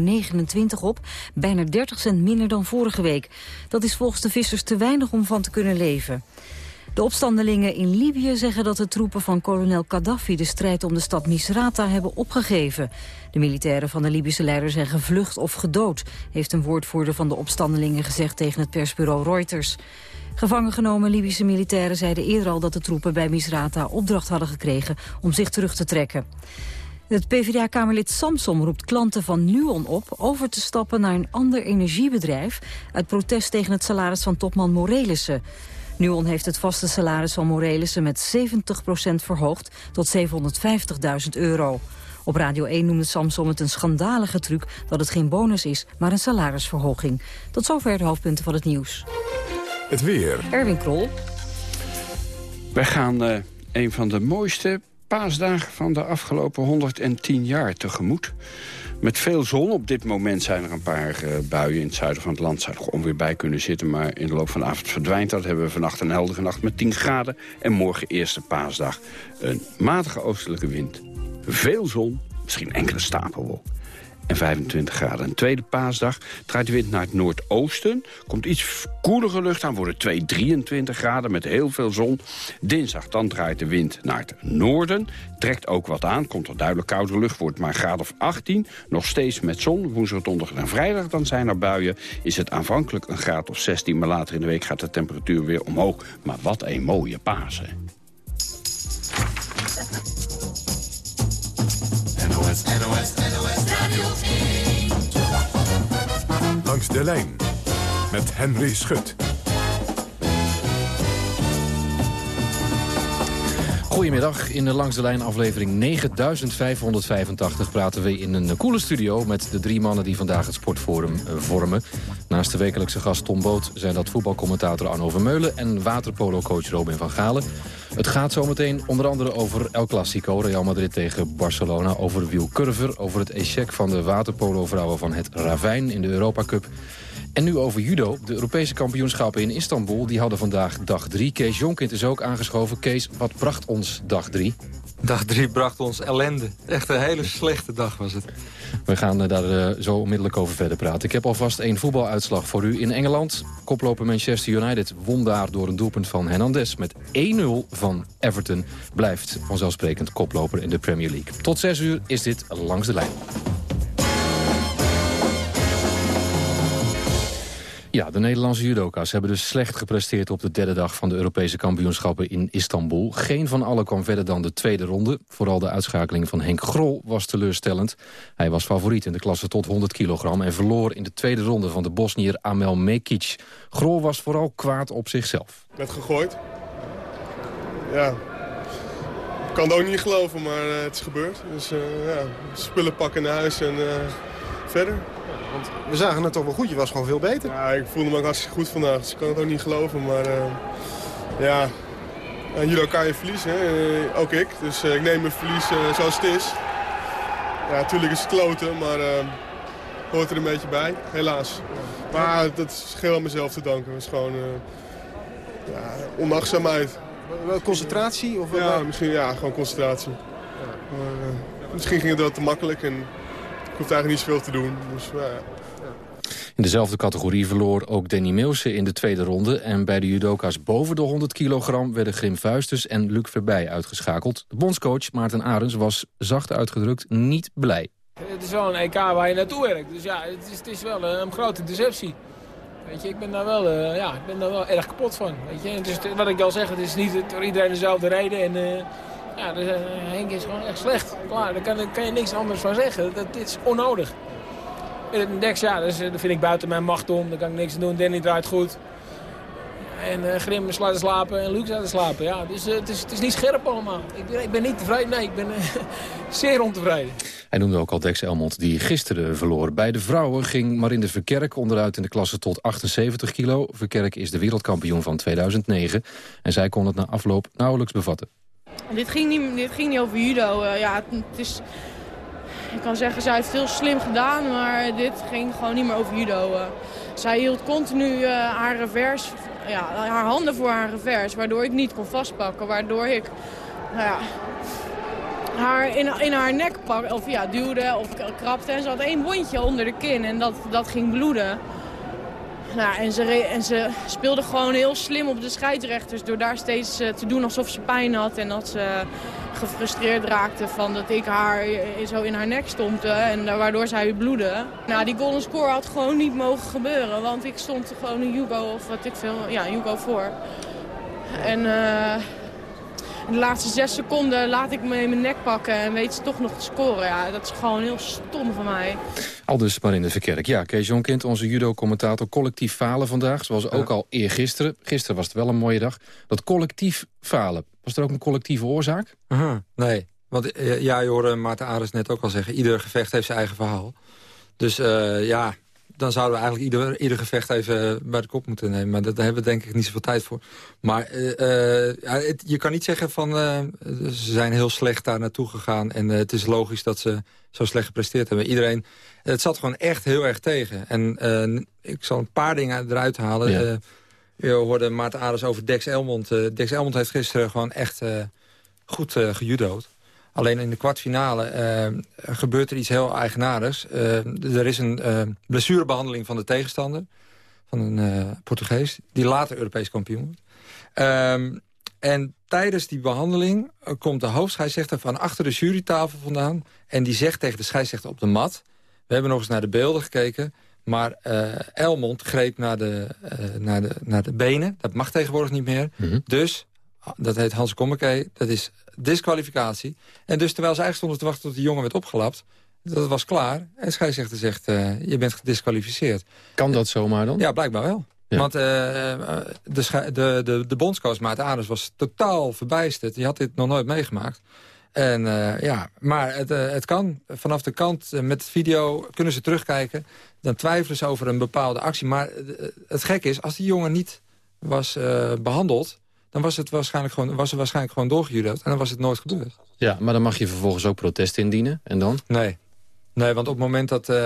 Speaker 1: op, bijna 30 cent minder dan vorige week. Dat is volgens de vissers te weinig om van te kunnen leven. De opstandelingen in Libië zeggen dat de troepen van kolonel Gaddafi de strijd om de stad Misrata hebben opgegeven. De militairen van de Libische leider zijn gevlucht of gedood, heeft een woordvoerder van de opstandelingen gezegd tegen het persbureau Reuters. Gevangen genomen Libische militairen zeiden eerder al dat de troepen bij Misrata opdracht hadden gekregen om zich terug te trekken. Het PvdA-kamerlid Samsom roept klanten van Nuon op over te stappen naar een ander energiebedrijf uit protest tegen het salaris van topman Morelissen. Nuon heeft het vaste salaris van Morelissen met 70% verhoogd tot 750.000 euro. Op Radio 1 noemde Samsom het een schandalige truc dat het geen bonus is, maar een salarisverhoging. Tot zover de hoofdpunten van het nieuws.
Speaker 2: Het weer.
Speaker 1: Erwin Krol.
Speaker 8: Wij gaan uh, een van de mooiste paasdagen van de afgelopen 110 jaar tegemoet. Met veel zon. Op dit moment zijn er een paar uh, buien in het zuiden van het land. Zou er onweer bij kunnen zitten, maar in de loop van de avond verdwijnt dat. Hebben we vannacht een heldere nacht met 10 graden. En morgen eerste paasdag een matige oostelijke wind. Veel zon, misschien enkele stapelwolken en 25 graden. Een tweede paasdag draait de wind naar het noordoosten. Komt iets koelere lucht aan, worden 2, 23 graden met heel veel zon. Dinsdag dan draait de wind naar het noorden. Trekt ook wat aan, komt er duidelijk koude lucht, wordt maar een graad of 18. Nog steeds met zon, woensdag, donderdag en vrijdag dan zijn er buien. Is het aanvankelijk een graad of 16, maar later in de week gaat de temperatuur weer omhoog. Maar wat een mooie Pasen.
Speaker 2: De lijn met Henry Schut.
Speaker 9: Goedemiddag, in de Langs de Lijn aflevering 9585 praten we in een coole studio... met de drie mannen die vandaag het Sportforum eh, vormen. Naast de wekelijkse gast Tom Boot zijn dat voetbalcommentator Arno Vermeulen... en waterpolo-coach Robin van Galen. Het gaat zometeen onder andere over El Clasico, Real Madrid tegen Barcelona... over wielcurver, over het echec van de waterpolo-vrouwen van het Ravijn in de Europa Cup... En nu over judo. De Europese kampioenschappen in Istanbul die hadden vandaag dag 3. Kees Jonkind is ook aangeschoven. Kees, wat bracht ons dag 3?
Speaker 10: Dag 3 bracht ons ellende. Echt een hele slechte dag was het.
Speaker 9: We gaan eh, daar uh, zo onmiddellijk over verder praten. Ik heb alvast één voetbaluitslag voor u. In Engeland, koploper Manchester United won daar door een doelpunt van Hernandez... met 1-0 van Everton. Blijft vanzelfsprekend koploper in de Premier League. Tot 6 uur is dit Langs de Lijn. Ja, de Nederlandse judoka's hebben dus slecht gepresteerd op de derde dag van de Europese kampioenschappen in Istanbul. Geen van allen kwam verder dan de tweede ronde. Vooral de uitschakeling van Henk Grol was teleurstellend. Hij was favoriet in de klasse tot 100 kilogram en verloor in de tweede ronde van de Bosnier Amel Mekic. Grol was vooral kwaad op zichzelf.
Speaker 11: Net gegooid. Ja, ik kan het ook niet geloven, maar uh, het is gebeurd. Dus uh, ja, spullen pakken naar huis en uh, verder.
Speaker 3: Want we zagen het toch wel goed, je was gewoon veel beter.
Speaker 11: Ja, ik voelde me ook hartstikke goed vandaag, dus ik kan het ook niet geloven. Maar uh, ja, en jullie kan je verliezen, hè? ook ik. Dus uh, ik neem mijn verlies zoals het is. Ja, natuurlijk is het kloten, maar hoort er een beetje bij, helaas. Maar dat is geheel aan mezelf te danken. Het is gewoon ja, onachtzaamheid.
Speaker 3: Concentratie? Of
Speaker 11: ja, misschien ja, gewoon concentratie. Maar, misschien ging het wel te makkelijk en hoeft eigenlijk niet zoveel te doen. Dus, ja.
Speaker 9: In dezelfde categorie verloor ook Danny Meulsen in de tweede ronde. En bij de judoka's boven de 100 kilogram werden Grim Vuisters en Luc Verbij uitgeschakeld. De bondscoach Maarten Arends was zacht uitgedrukt niet blij.
Speaker 12: Het is wel een EK waar je naartoe werkt. Dus ja, het is, het is wel een grote deceptie. Weet je, ik ben daar wel, uh, ja, ik ben daar wel erg kapot van. Weet je. Het is, wat ik al zeg, het is niet voor iedereen dezelfde reden. En, uh, ja, dus, uh, Henk is gewoon echt slecht. Klaar, daar kan, kan je niks anders van zeggen. Dat, dit is onnodig. Dex, ja, dus, dat vind ik buiten mijn macht om. Daar kan ik niks aan doen. Danny draait goed. En uh, Grim slaat te slapen en Luc slaat te slapen. Ja, dus het, is, het is niet scherp allemaal. Ik ben, ik ben niet tevreden. Nee, ik ben zeer ontevreden.
Speaker 9: Hij noemde ook al Dex Elmond die gisteren verloor. Bij de vrouwen ging Marinde Verkerk onderuit in de klasse tot 78 kilo. Verkerk is de wereldkampioen van 2009. En zij kon het na afloop nauwelijks bevatten.
Speaker 5: Dit ging niet, dit ging niet over judo. ja, het, is... Ik kan zeggen, zij heeft veel slim gedaan, maar dit ging gewoon niet meer over judo. zij hield continu haar revers ja, haar handen voor haar revers, waardoor ik niet kon vastpakken. Waardoor ik nou ja, haar in, in haar nek pak, of ja, duwde of krapte. En ze had één wondje onder de kin en dat, dat ging bloeden. Nou, en, ze, en ze speelde gewoon heel slim op de scheidsrechters door daar steeds uh, te doen alsof ze pijn had. En dat ze gefrustreerd raakte van dat ik haar zo in haar nek stompte en waardoor zij bloedde. Nou, die golden score had gewoon niet mogen gebeuren, want ik stond gewoon een Hugo of wat ik veel, ja, Hugo voor. En in de laatste zes seconden laat ik me in mijn nek pakken en weet ze toch nog te scoren. Ja, dat is gewoon heel stom van mij.
Speaker 9: Aldus de Verkerk. Ja, Kees Jonkint, onze judo-commentator, collectief falen vandaag. Zoals ook al eergisteren. Gisteren was het wel een mooie dag. Dat collectief falen, was er ook een collectieve oorzaak?
Speaker 10: Aha, nee. Want eh, ja, je hoorde Maarten Ares net ook al zeggen... ieder gevecht heeft zijn eigen verhaal. Dus uh, ja, dan zouden we eigenlijk ieder, ieder gevecht even bij de kop moeten nemen. Maar dat, daar hebben we denk ik niet zoveel tijd voor. Maar uh, uh, je kan niet zeggen van uh, ze zijn heel slecht daar naartoe gegaan. En het is logisch dat ze zo slecht gepresteerd hebben. Iedereen, het zat gewoon echt heel erg tegen. En ik zal een paar dingen eruit halen. Ja. je hoorde Maarten Aders over Dex Elmond. Dex Elmond heeft gisteren gewoon echt goed gejudood. Alleen in de kwartfinale uh, gebeurt er iets heel eigenaardigs. Uh, er is een uh, blessurebehandeling van de tegenstander. Van een Portugees. Die later Europees kampioen wordt. Ehm, en tijdens die behandeling komt de hoofdscheidsrechter van achter de jurytafel vandaan. En die zegt tegen de scheidsrechter op de mat. We hebben nog eens naar de beelden gekeken. Maar Elmond greep naar de, naar, de, naar de benen. Dat mag tegenwoordig niet meer. Mm -hmm. Dus dat heet Hans Kommeke, dat is disqualificatie. En dus terwijl ze eigenlijk stonden te wachten tot de jongen werd opgelapt... dat was klaar. En scheidsrechter zegt, uh, je bent gedisqualificeerd.
Speaker 9: Kan dat zomaar dan?
Speaker 10: Ja, blijkbaar wel. Ja. Want uh, de, de, de, de bondscoach Maarten Aders was totaal verbijsterd. Die had dit nog nooit meegemaakt. En uh, ja, maar het, uh, het kan. Vanaf de kant uh, met video kunnen ze terugkijken. Dan twijfelen ze over een bepaalde actie. Maar het gekke is, als die jongen niet was behandeld dan was het waarschijnlijk gewoon, was er waarschijnlijk gewoon doorgejudood. En dan was het nooit gebeurd.
Speaker 9: Ja, maar dan mag je vervolgens ook protest indienen. En dan?
Speaker 10: Nee. Nee, want op het moment dat uh,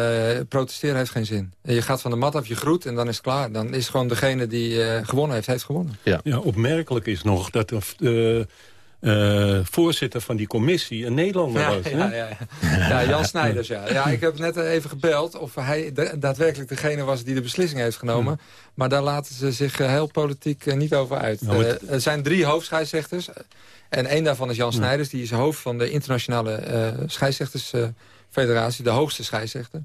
Speaker 10: protesteren heeft geen zin. Je gaat van de mat af, je groet en dan is het klaar. Dan is gewoon degene die uh, gewonnen heeft, heeft gewonnen.
Speaker 13: Ja. ja, opmerkelijk is nog dat uh, uh, voorzitter van die commissie een Nederlander
Speaker 10: ja,
Speaker 13: was.
Speaker 10: Ja, ja, ja. ja, Jan Snijders, ja. ja. Ik heb net even gebeld of hij daadwerkelijk degene was die de beslissing heeft genomen. Hmm. Maar daar laten ze zich eh, heel politiek uh, niet over uit. Nou, uh, er zijn drie hoofdscheidsrechters. En één daarvan is Jan hmm. Snijders. Die is hoofd van de internationale scheidsrechtersfederatie. de hoogste scheidsrechter.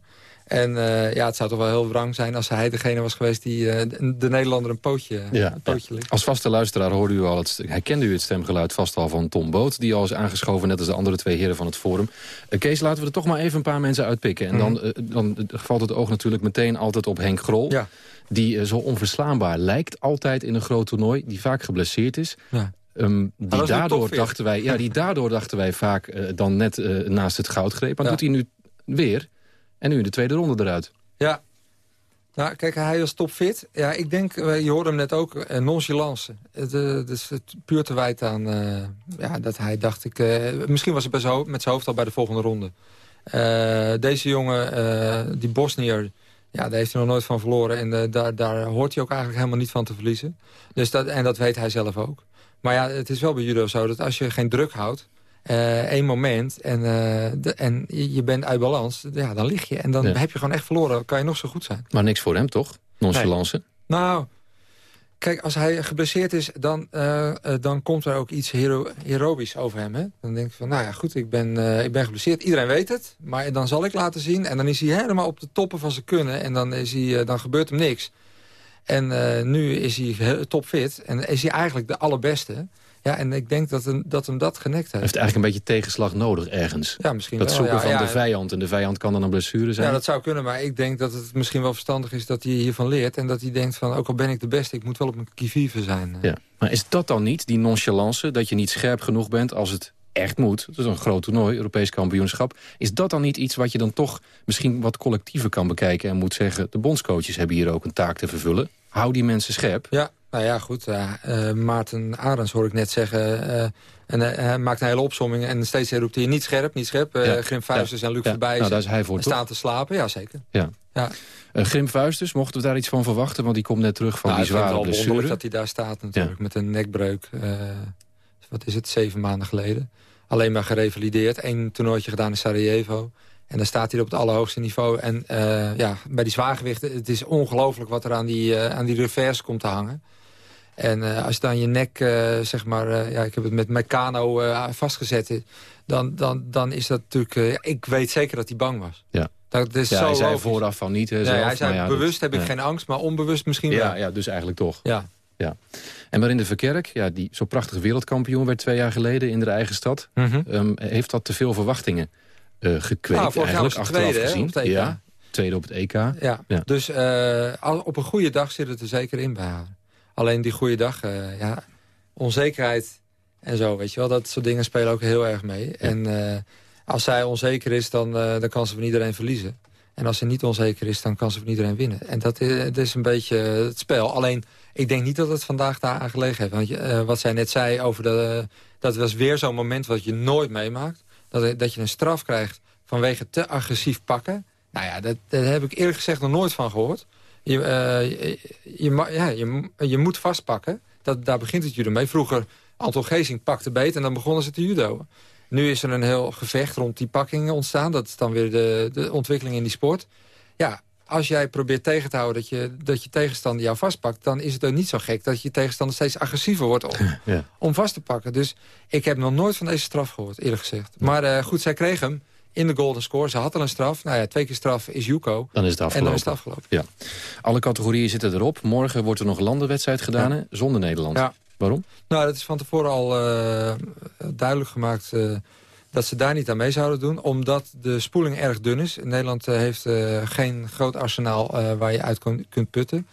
Speaker 10: En uh, ja, het zou toch wel heel wrang zijn als hij degene was geweest... die uh, de Nederlander een pootje, ja. een pootje.
Speaker 9: Als vaste luisteraar hoorde u al het, herkende u het stemgeluid vast al van Tom Boot... die al is aangeschoven, net als de andere twee heren van het forum. Uh, Kees, laten we er toch maar even een paar mensen uitpikken. En dan, mm. dan valt het oog natuurlijk meteen altijd op Henk Grol...
Speaker 10: Ja.
Speaker 9: die zo onverslaanbaar lijkt altijd in een groot toernooi... die vaak geblesseerd is...
Speaker 10: Ja.
Speaker 9: Um, die, daardoor dachten wij, ja, die daardoor dachten wij vaak dan net naast het goud greep. Maar ja. doet hij nu weer... En nu in de tweede ronde eruit.
Speaker 10: Ja. Nou, kijk, hij was topfit. Ja, ik denk, je hoorde hem net ook, uh, nonchalance. Het, is het puur te wijten aan ja, dat hij dacht... ik. misschien was hij met zijn hoofd al bij de volgende ronde. deze jongen, die Bosnier... Ja, daar heeft hij nog nooit van verloren. En daar, daar hoort hij ook eigenlijk helemaal niet van te verliezen. Dus dat, en dat weet hij zelf ook. Maar ja, het is wel bij judo zo dat als je geen druk houdt... één moment en, de, en je bent uit balans, ja, dan lig je. En dan heb je gewoon echt verloren. kan je nog zo goed zijn.
Speaker 9: Maar niks voor hem, toch? Nonchalance?
Speaker 10: Nee. Nou, Kijk, als hij geblesseerd is, dan, uh, dan komt er ook iets hero heroïs over hem. Hè? Dan denk ik van, nou ja, goed, ik ben, uh, ik ben geblesseerd. Iedereen weet het, maar dan zal ik laten zien. En dan is hij helemaal op de toppen van zijn kunnen. En dan, is hij, dan gebeurt hem niks. En nu is hij topfit. En is hij eigenlijk de allerbeste. Ja, en ik denk dat hem dat, hem dat genekt heeft. Hij
Speaker 9: heeft eigenlijk een beetje tegenslag nodig ergens.
Speaker 10: Ja, misschien
Speaker 9: dat
Speaker 10: wel.
Speaker 9: zoeken
Speaker 10: ja,
Speaker 9: van de vijand. En de vijand kan dan een blessure zijn.
Speaker 10: Ja, dat zou kunnen. Maar ik denk dat het misschien wel verstandig is dat hij hiervan leert. En dat hij denkt van, ook al ben ik de beste, ik moet wel op mijn kivive zijn.
Speaker 9: Ja. Maar is dat dan niet, die nonchalance, dat je niet scherp genoeg bent als het echt moet, het is een groot toernooi, Europees kampioenschap... is dat dan niet iets wat je dan toch misschien wat collectiever kan bekijken... en moet zeggen, de bondscoaches hebben hier ook een taak te vervullen. Hou die mensen scherp.
Speaker 10: Ja, nou ja, goed. Uh, Maarten Arends hoor ik net zeggen. Uh, en hij maakt een hele opsomming. En steeds roept hij niet scherp, niet scherp. Uh, ja. Grim Vuisters ja. en Luc ja. voorbij.
Speaker 9: Nou, daar is hij voor,
Speaker 10: staan te slapen, ja zeker.
Speaker 9: Ja. Ja. Grim Vuisters, mochten we daar iets van verwachten? Want die komt net terug van
Speaker 10: nou,
Speaker 9: die zware blessure.
Speaker 10: Dat hij daar staat natuurlijk. Met een nekbreuk. wat is het, zeven maanden geleden. Alleen maar gerevalideerd. Eén toernooitje gedaan in Sarajevo. En dan staat hij op het allerhoogste niveau. En ja, bij die zwaargewichten, het is ongelooflijk wat er aan die, aan die reverse komt te hangen. En uh, als je dan je nek, zeg maar, ja, ik heb het met Meccano vastgezet, dan, dan, dan is dat natuurlijk, ik weet zeker dat hij bang was.
Speaker 9: Ja.
Speaker 10: Dat is
Speaker 9: ja,
Speaker 10: zo
Speaker 9: hij zei
Speaker 10: logisch.
Speaker 9: vooraf van niet.
Speaker 10: Nee,
Speaker 9: zelf,
Speaker 10: hij zei,
Speaker 9: ja,
Speaker 10: bewust
Speaker 9: dat,
Speaker 10: heb ik geen angst, maar onbewust misschien
Speaker 9: ja,
Speaker 10: wel.
Speaker 9: Ja, dus eigenlijk toch.
Speaker 10: Ja.
Speaker 9: Ja. En Marinde Verkerk, ja, die zo prachtig wereldkampioen werd twee jaar geleden in de eigen stad.
Speaker 10: Mm -hmm.
Speaker 9: um, heeft dat te veel verwachtingen gekweekt
Speaker 10: nou,
Speaker 9: eigenlijk, achteraf
Speaker 10: tweede,
Speaker 9: gezien.
Speaker 10: Hè, op
Speaker 9: ja, tweede op het EK.
Speaker 10: Ja, dus op een goede dag zit het er zeker in bij haar. Alleen die goede dag, uh, ja, onzekerheid en zo, weet je wel. Dat soort dingen spelen ook heel erg mee. Ja. En als zij onzeker is, dan, dan kan ze van iedereen verliezen. En als ze niet onzeker is, dan kan ze van iedereen winnen. En dat is, dat is een beetje het spel. Alleen, ik denk niet dat het vandaag daar aan gelegen heeft. Want je, wat zij net zei over de, dat was weer zo'n moment wat je nooit meemaakt. Dat, dat je een straf krijgt vanwege te agressief pakken. Nou ja, dat, daar heb ik eerlijk gezegd nog nooit van gehoord. Je, uh, je, je, ja, je, je moet vastpakken. Dat, daar begint het judo mee. Vroeger, Anton Geesing pakte beet en dan begonnen ze te judoën. Nu is er een heel gevecht rond die pakkingen ontstaan. Dat is dan weer de, de ontwikkeling in die sport. Ja, als jij probeert tegen te houden dat je, dat je tegenstander jou vastpakt... dan is het ook niet zo gek dat je tegenstander steeds agressiever wordt om,
Speaker 9: ja.
Speaker 10: om vast te pakken. Dus ik heb nog nooit van deze straf gehoord, eerlijk gezegd. Maar uh, goed, zij kreeg hem in de golden score. Ze had al een straf. Nou ja, twee keer straf is Juco.
Speaker 9: Dan is het afgelopen.
Speaker 10: En dan is het afgelopen.
Speaker 9: Ja. Alle categorieën zitten erop. Morgen wordt er nog een landenwedstrijd gedaan, ja. zonder Nederland.
Speaker 10: Ja.
Speaker 9: Waarom?
Speaker 10: Nou, dat is van tevoren al uh, duidelijk gemaakt... Uh, dat ze daar niet aan mee zouden doen. Omdat de spoeling erg dun is. Nederland uh, heeft geen groot arsenaal waar je uit kon, kunt putten.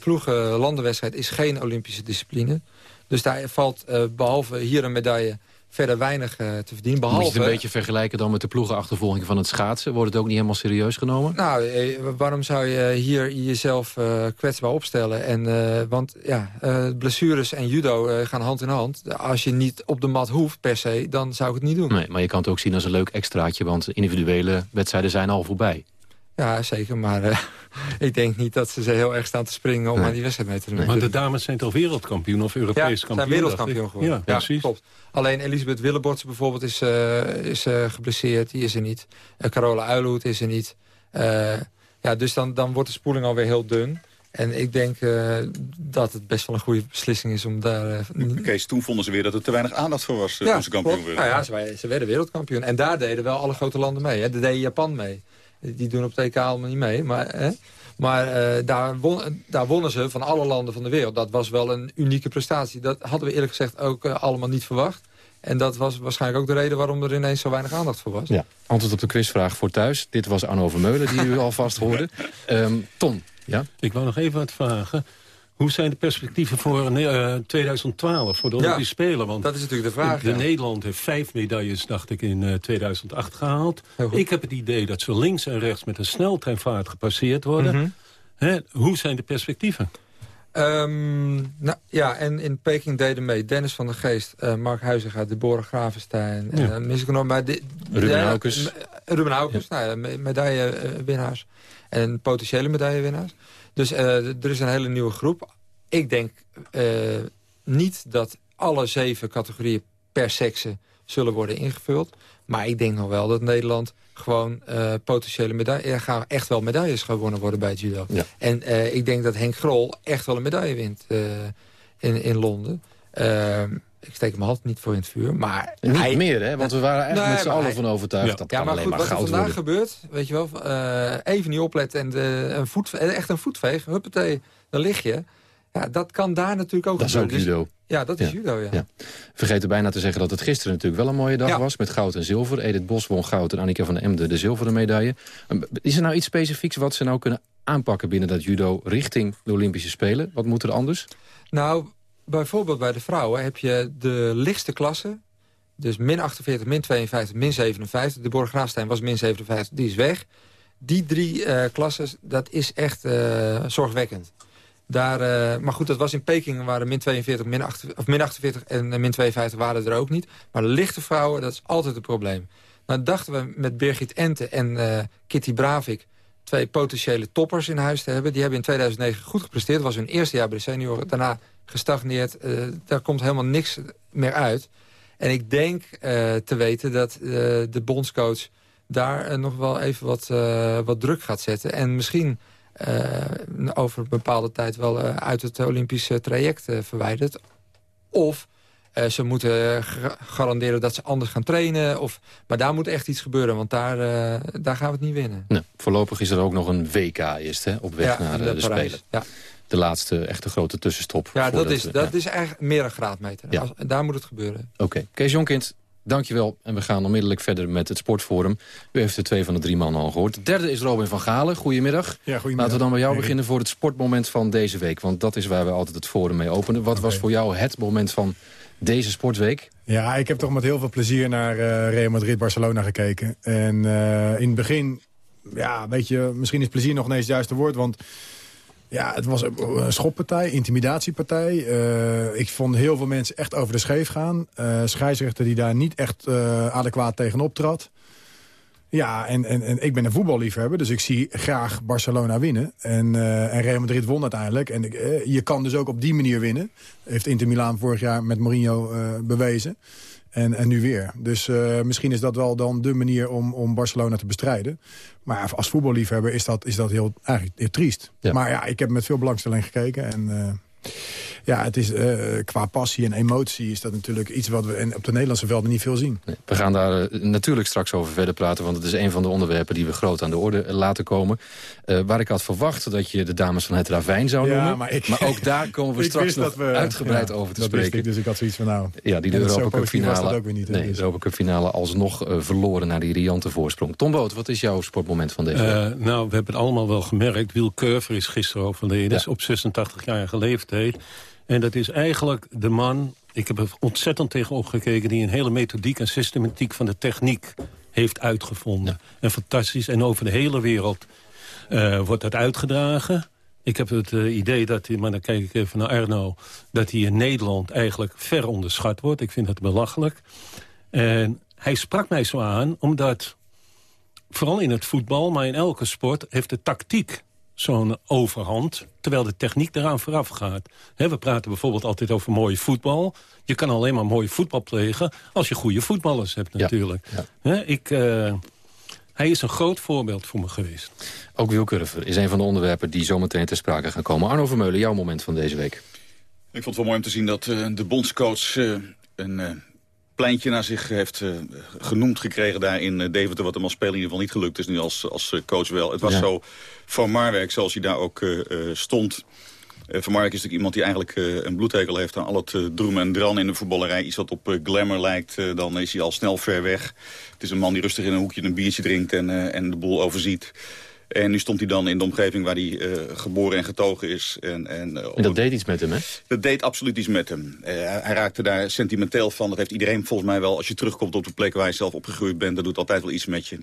Speaker 10: ploegen landenwedstrijd is geen Olympische discipline. Dus daar valt behalve hier een medaille verder weinig te verdienen. Behalve,
Speaker 9: Moet je het een beetje vergelijken dan met de ploegenachtervolging van het schaatsen? Wordt het ook niet helemaal serieus genomen?
Speaker 10: Nou, waarom zou je hier jezelf kwetsbaar opstellen? En, want ja, blessures en judo gaan hand in hand. Als je niet op de mat hoeft per se, dan zou ik het niet doen.
Speaker 9: Nee, maar je kan het ook zien als een leuk extraatje, want individuele wedstrijden zijn al voorbij.
Speaker 10: Ja, zeker. Maar uh, ik denk niet dat ze ze heel erg staan te springen om nee. aan die wedstrijd mee te doen.
Speaker 13: Nee. Maar de dames zijn toch wereldkampioen of Europees
Speaker 10: ja,
Speaker 13: kampioen?
Speaker 10: zijn wereldkampioen geworden.
Speaker 13: Ja, ja, precies.
Speaker 10: Klopt. Alleen Elisabeth Willeborts bijvoorbeeld is, uh, is uh, geblesseerd. Die is er niet. Carola Uilhoed is er niet. ja, dus dan, dan wordt de spoeling alweer heel dun. En ik denk uh, dat het best wel een goede beslissing is om daar... Uh,
Speaker 14: Kees, toen vonden ze weer dat er te weinig aandacht voor was uh,
Speaker 10: ja,
Speaker 14: toen ze kampioen werden.
Speaker 10: Nou ja, ze, ze, werden wereldkampioen. En daar deden wel alle grote landen mee. Hè. Daar deed Japan mee. Die doen op het EK allemaal niet mee. Maar, hè. maar daar, won, daar wonnen ze van alle landen van de wereld. Dat was wel een unieke prestatie. Dat hadden we eerlijk gezegd ook allemaal niet verwacht. En dat was waarschijnlijk ook de reden waarom er ineens zo weinig aandacht voor was.
Speaker 9: Ja, antwoord op de quizvraag voor thuis. Dit was Arno Vermeulen, die u alvast hoorde. Um, Tom, ja?
Speaker 13: Ik wou nog even wat vragen. Hoe zijn de perspectieven voor uh, 2012, voor de Olympische
Speaker 10: ja,
Speaker 13: Spelen? Want
Speaker 10: dat is natuurlijk de vraag.
Speaker 13: De,
Speaker 10: ja.
Speaker 13: Nederland heeft vijf medailles, dacht ik, in uh, 2008 gehaald. Ik heb het idee dat ze links en rechts met een sneltreinvaart gepasseerd worden.
Speaker 10: Mm -hmm.
Speaker 13: Hè, hoe zijn de perspectieven?
Speaker 10: Um, nou, ja, en in Peking deden mee Dennis van der Geest, uh, Mark Huizinga, Deborah Gravenstein.
Speaker 9: Ja.
Speaker 10: Uh, mis ik nog maar de,
Speaker 9: Ruben Haukes.
Speaker 10: Ruben Haukes, ja. nou ja, medaillewinnaars. En potentiële medaillewinnaars. Dus uh, er is een hele nieuwe groep. Ik denk niet dat alle zeven categorieën per sekse zullen worden ingevuld. Maar ik denk nog wel dat Nederland gewoon uh, potentiële medailles... Er gaan echt wel medailles gewonnen worden bij het judo. En uh, ik denk dat Henk Grol echt wel een medaille wint uh, in, in Londen. Ik steek mijn hand niet voor in het vuur. Maar
Speaker 9: niet
Speaker 10: hij,
Speaker 9: meer, hè? Want we waren echt met z'n allen van overtuigd ja. dat
Speaker 10: ja,
Speaker 9: kan
Speaker 10: maar
Speaker 9: alleen
Speaker 10: goed,
Speaker 9: maar
Speaker 10: wat er
Speaker 9: goud
Speaker 10: vandaag
Speaker 9: worden.
Speaker 10: gebeurt, weet je wel, uh, even niet opletten en de, een voet, echt een voetveeg, huppatee, dan lig je. Ja, dat kan daar natuurlijk ook
Speaker 9: Dat is ook judo.
Speaker 10: Dus, ja, dat is judo, ja.
Speaker 9: Ja. Vergeten bijna te zeggen dat het gisteren natuurlijk wel een mooie dag
Speaker 10: Ja.
Speaker 9: was. Met goud en zilver. Edith Bos won goud en Annika van der Emden de zilveren medaille. Is er nou iets specifieks wat ze nou kunnen aanpakken binnen dat judo richting de Olympische Spelen? Wat moet er anders?
Speaker 10: Nou, bijvoorbeeld bij de vrouwen heb je de lichtste klasse. Dus min 48, min 52, min 57. De Borg Graafstein was min 57, die is weg. Die drie uh, klassen, dat is echt uh, zorgwekkend. Daar, uh, maar goed, dat was in Peking, waren min 42, min, 8, of min 48 en min 52 waren er ook niet. Maar lichte vrouwen, dat is altijd een probleem. Nou dachten we met Birgit Ente en Kitty Bravik... twee potentiële toppers in huis te hebben. Die hebben in 2009 goed gepresteerd. Dat was hun eerste jaar bij de senioren. Daarna gestagneerd. Uh, daar komt helemaal niks meer uit. En ik denk uh, te weten dat de bondscoach daar nog wel even wat, wat druk gaat zetten. En misschien... Over een bepaalde tijd wel uit het Olympische traject uh, verwijderd. Of ze moeten garanderen dat ze anders gaan trainen. Of, maar daar moet echt iets gebeuren, want daar, daar gaan we het niet winnen.
Speaker 9: Nee, voorlopig is er ook nog een WK eerst, hè, op weg
Speaker 10: ja,
Speaker 9: naar
Speaker 10: de,
Speaker 9: de
Speaker 10: Parijs,
Speaker 9: Spelen.
Speaker 10: Ja.
Speaker 9: De laatste echte grote tussenstop.
Speaker 10: Ja, dat is,
Speaker 9: we,
Speaker 10: dat is eigenlijk meer een graadmeter.
Speaker 9: Ja.
Speaker 10: Als, daar moet het gebeuren.
Speaker 9: Oké. Okay. Kees Jonkind, Dankjewel. En we gaan onmiddellijk verder met het Sportforum. U heeft de twee van de drie mannen al gehoord. De derde is Robin van Galen. Goedemiddag.
Speaker 15: Ja, goedemiddag.
Speaker 9: Laten we dan bij jou
Speaker 15: Nee.
Speaker 9: beginnen voor het sportmoment van deze week. Want dat is waar we altijd het forum mee openen. Wat was voor jou het moment van deze sportweek?
Speaker 15: Ja, ik heb toch met heel veel plezier naar uh, Real Madrid-Barcelona gekeken. En uh, in het begin, ja, weet je, misschien is plezier nog ineens het juiste woord. Want ja, het was een schoppartij, intimidatiepartij. Uh, ik vond heel veel mensen echt over de scheef gaan. Scheidsrechter die daar niet echt adequaat tegenop trad. Ja, en, en, en ik ben een voetballiefhebber, dus ik zie graag Barcelona winnen. En, en Real Madrid won uiteindelijk. En je kan dus ook op die manier winnen. Heeft Inter Milaan vorig jaar met Mourinho bewezen. En, en nu weer. Dus misschien is dat wel dan de manier om, om Barcelona te bestrijden. Maar als voetballiefhebber is dat, is dat heel, eigenlijk heel triest. Ja. Maar ja, ik heb met veel belangstelling gekeken. En ja, het is uh, qua passie en emotie is dat natuurlijk iets wat we en op de Nederlandse velden niet veel zien.
Speaker 9: Nee, we gaan daar uh, natuurlijk straks over verder praten. Want het is een van de onderwerpen die we groot aan de orde laten komen. Uh, waar ik had verwacht dat je de dames van het Ravijn zou
Speaker 15: ja,
Speaker 9: noemen.
Speaker 15: Maar, ik,
Speaker 9: maar, ook daar komen we straks nog
Speaker 15: we,
Speaker 9: uitgebreid
Speaker 15: ja,
Speaker 9: over te
Speaker 15: dat
Speaker 9: spreken.
Speaker 15: Ik, dus ik had zoiets van nou...
Speaker 9: Ja, die de Europa Cup finale,
Speaker 15: ook weer niet,
Speaker 9: nee,
Speaker 15: dus.
Speaker 9: de Europa Cup finale alsnog uh, verloren naar die riante voorsprong. Tom Boot, wat is jouw sportmoment van deze week?
Speaker 13: Uh, nou, we hebben het allemaal wel gemerkt. Wiel Curver is gisteren overleden, ja. op 86-jarige leeftijd. En dat is eigenlijk de man, ik heb er ontzettend tegen opgekeken... die een hele methodiek en systematiek van de techniek heeft uitgevonden. Ja. En fantastisch. En over de hele wereld uh, wordt dat uitgedragen. Ik heb het uh, idee dat hij, maar dan kijk ik even naar Arno... dat hij in Nederland eigenlijk ver onderschat wordt. Ik vind dat belachelijk. En hij sprak mij zo aan, omdat... vooral in het voetbal, maar in elke sport... heeft de tactiek zo'n overhand, terwijl de techniek eraan vooraf gaat. He, we praten bijvoorbeeld altijd over mooie voetbal. Je kan alleen maar mooi voetbal plegen als je goede voetballers hebt natuurlijk.
Speaker 9: Ja, ja.
Speaker 13: He, ik, uh, hij is een groot voorbeeld voor me geweest.
Speaker 9: Ook Wil Curver is een van de onderwerpen die zometeen ter sprake gaan komen. Arno Vermeulen, jouw moment van deze week.
Speaker 14: Ik vond het wel mooi om te zien dat uh, de bondscoach uh, een pleintje naar zich heeft uh, genoemd gekregen daar in uh, Deventer... wat hem als speler in ieder geval niet gelukt is, nu als, als uh, coach wel. Het was ja. zo van Marwerk, zoals hij daar ook stond. van Marwerk is natuurlijk iemand die eigenlijk een bloedhekel heeft... aan al het droem en dran in de voetballerij. Iets wat op glamour lijkt, dan is hij al snel ver weg. Het is een man die rustig in een hoekje een biertje drinkt en, en de boel overziet. En nu stond hij dan in de omgeving waar hij uh, geboren en getogen is. En, en, uh,
Speaker 9: en dat deed iets met hem, hè?
Speaker 14: Dat deed absoluut iets met hem. Uh, hij raakte daar sentimenteel van. Dat heeft iedereen volgens mij wel. Als je terugkomt op de plek waar je zelf opgegroeid bent... dat doet altijd wel iets met je.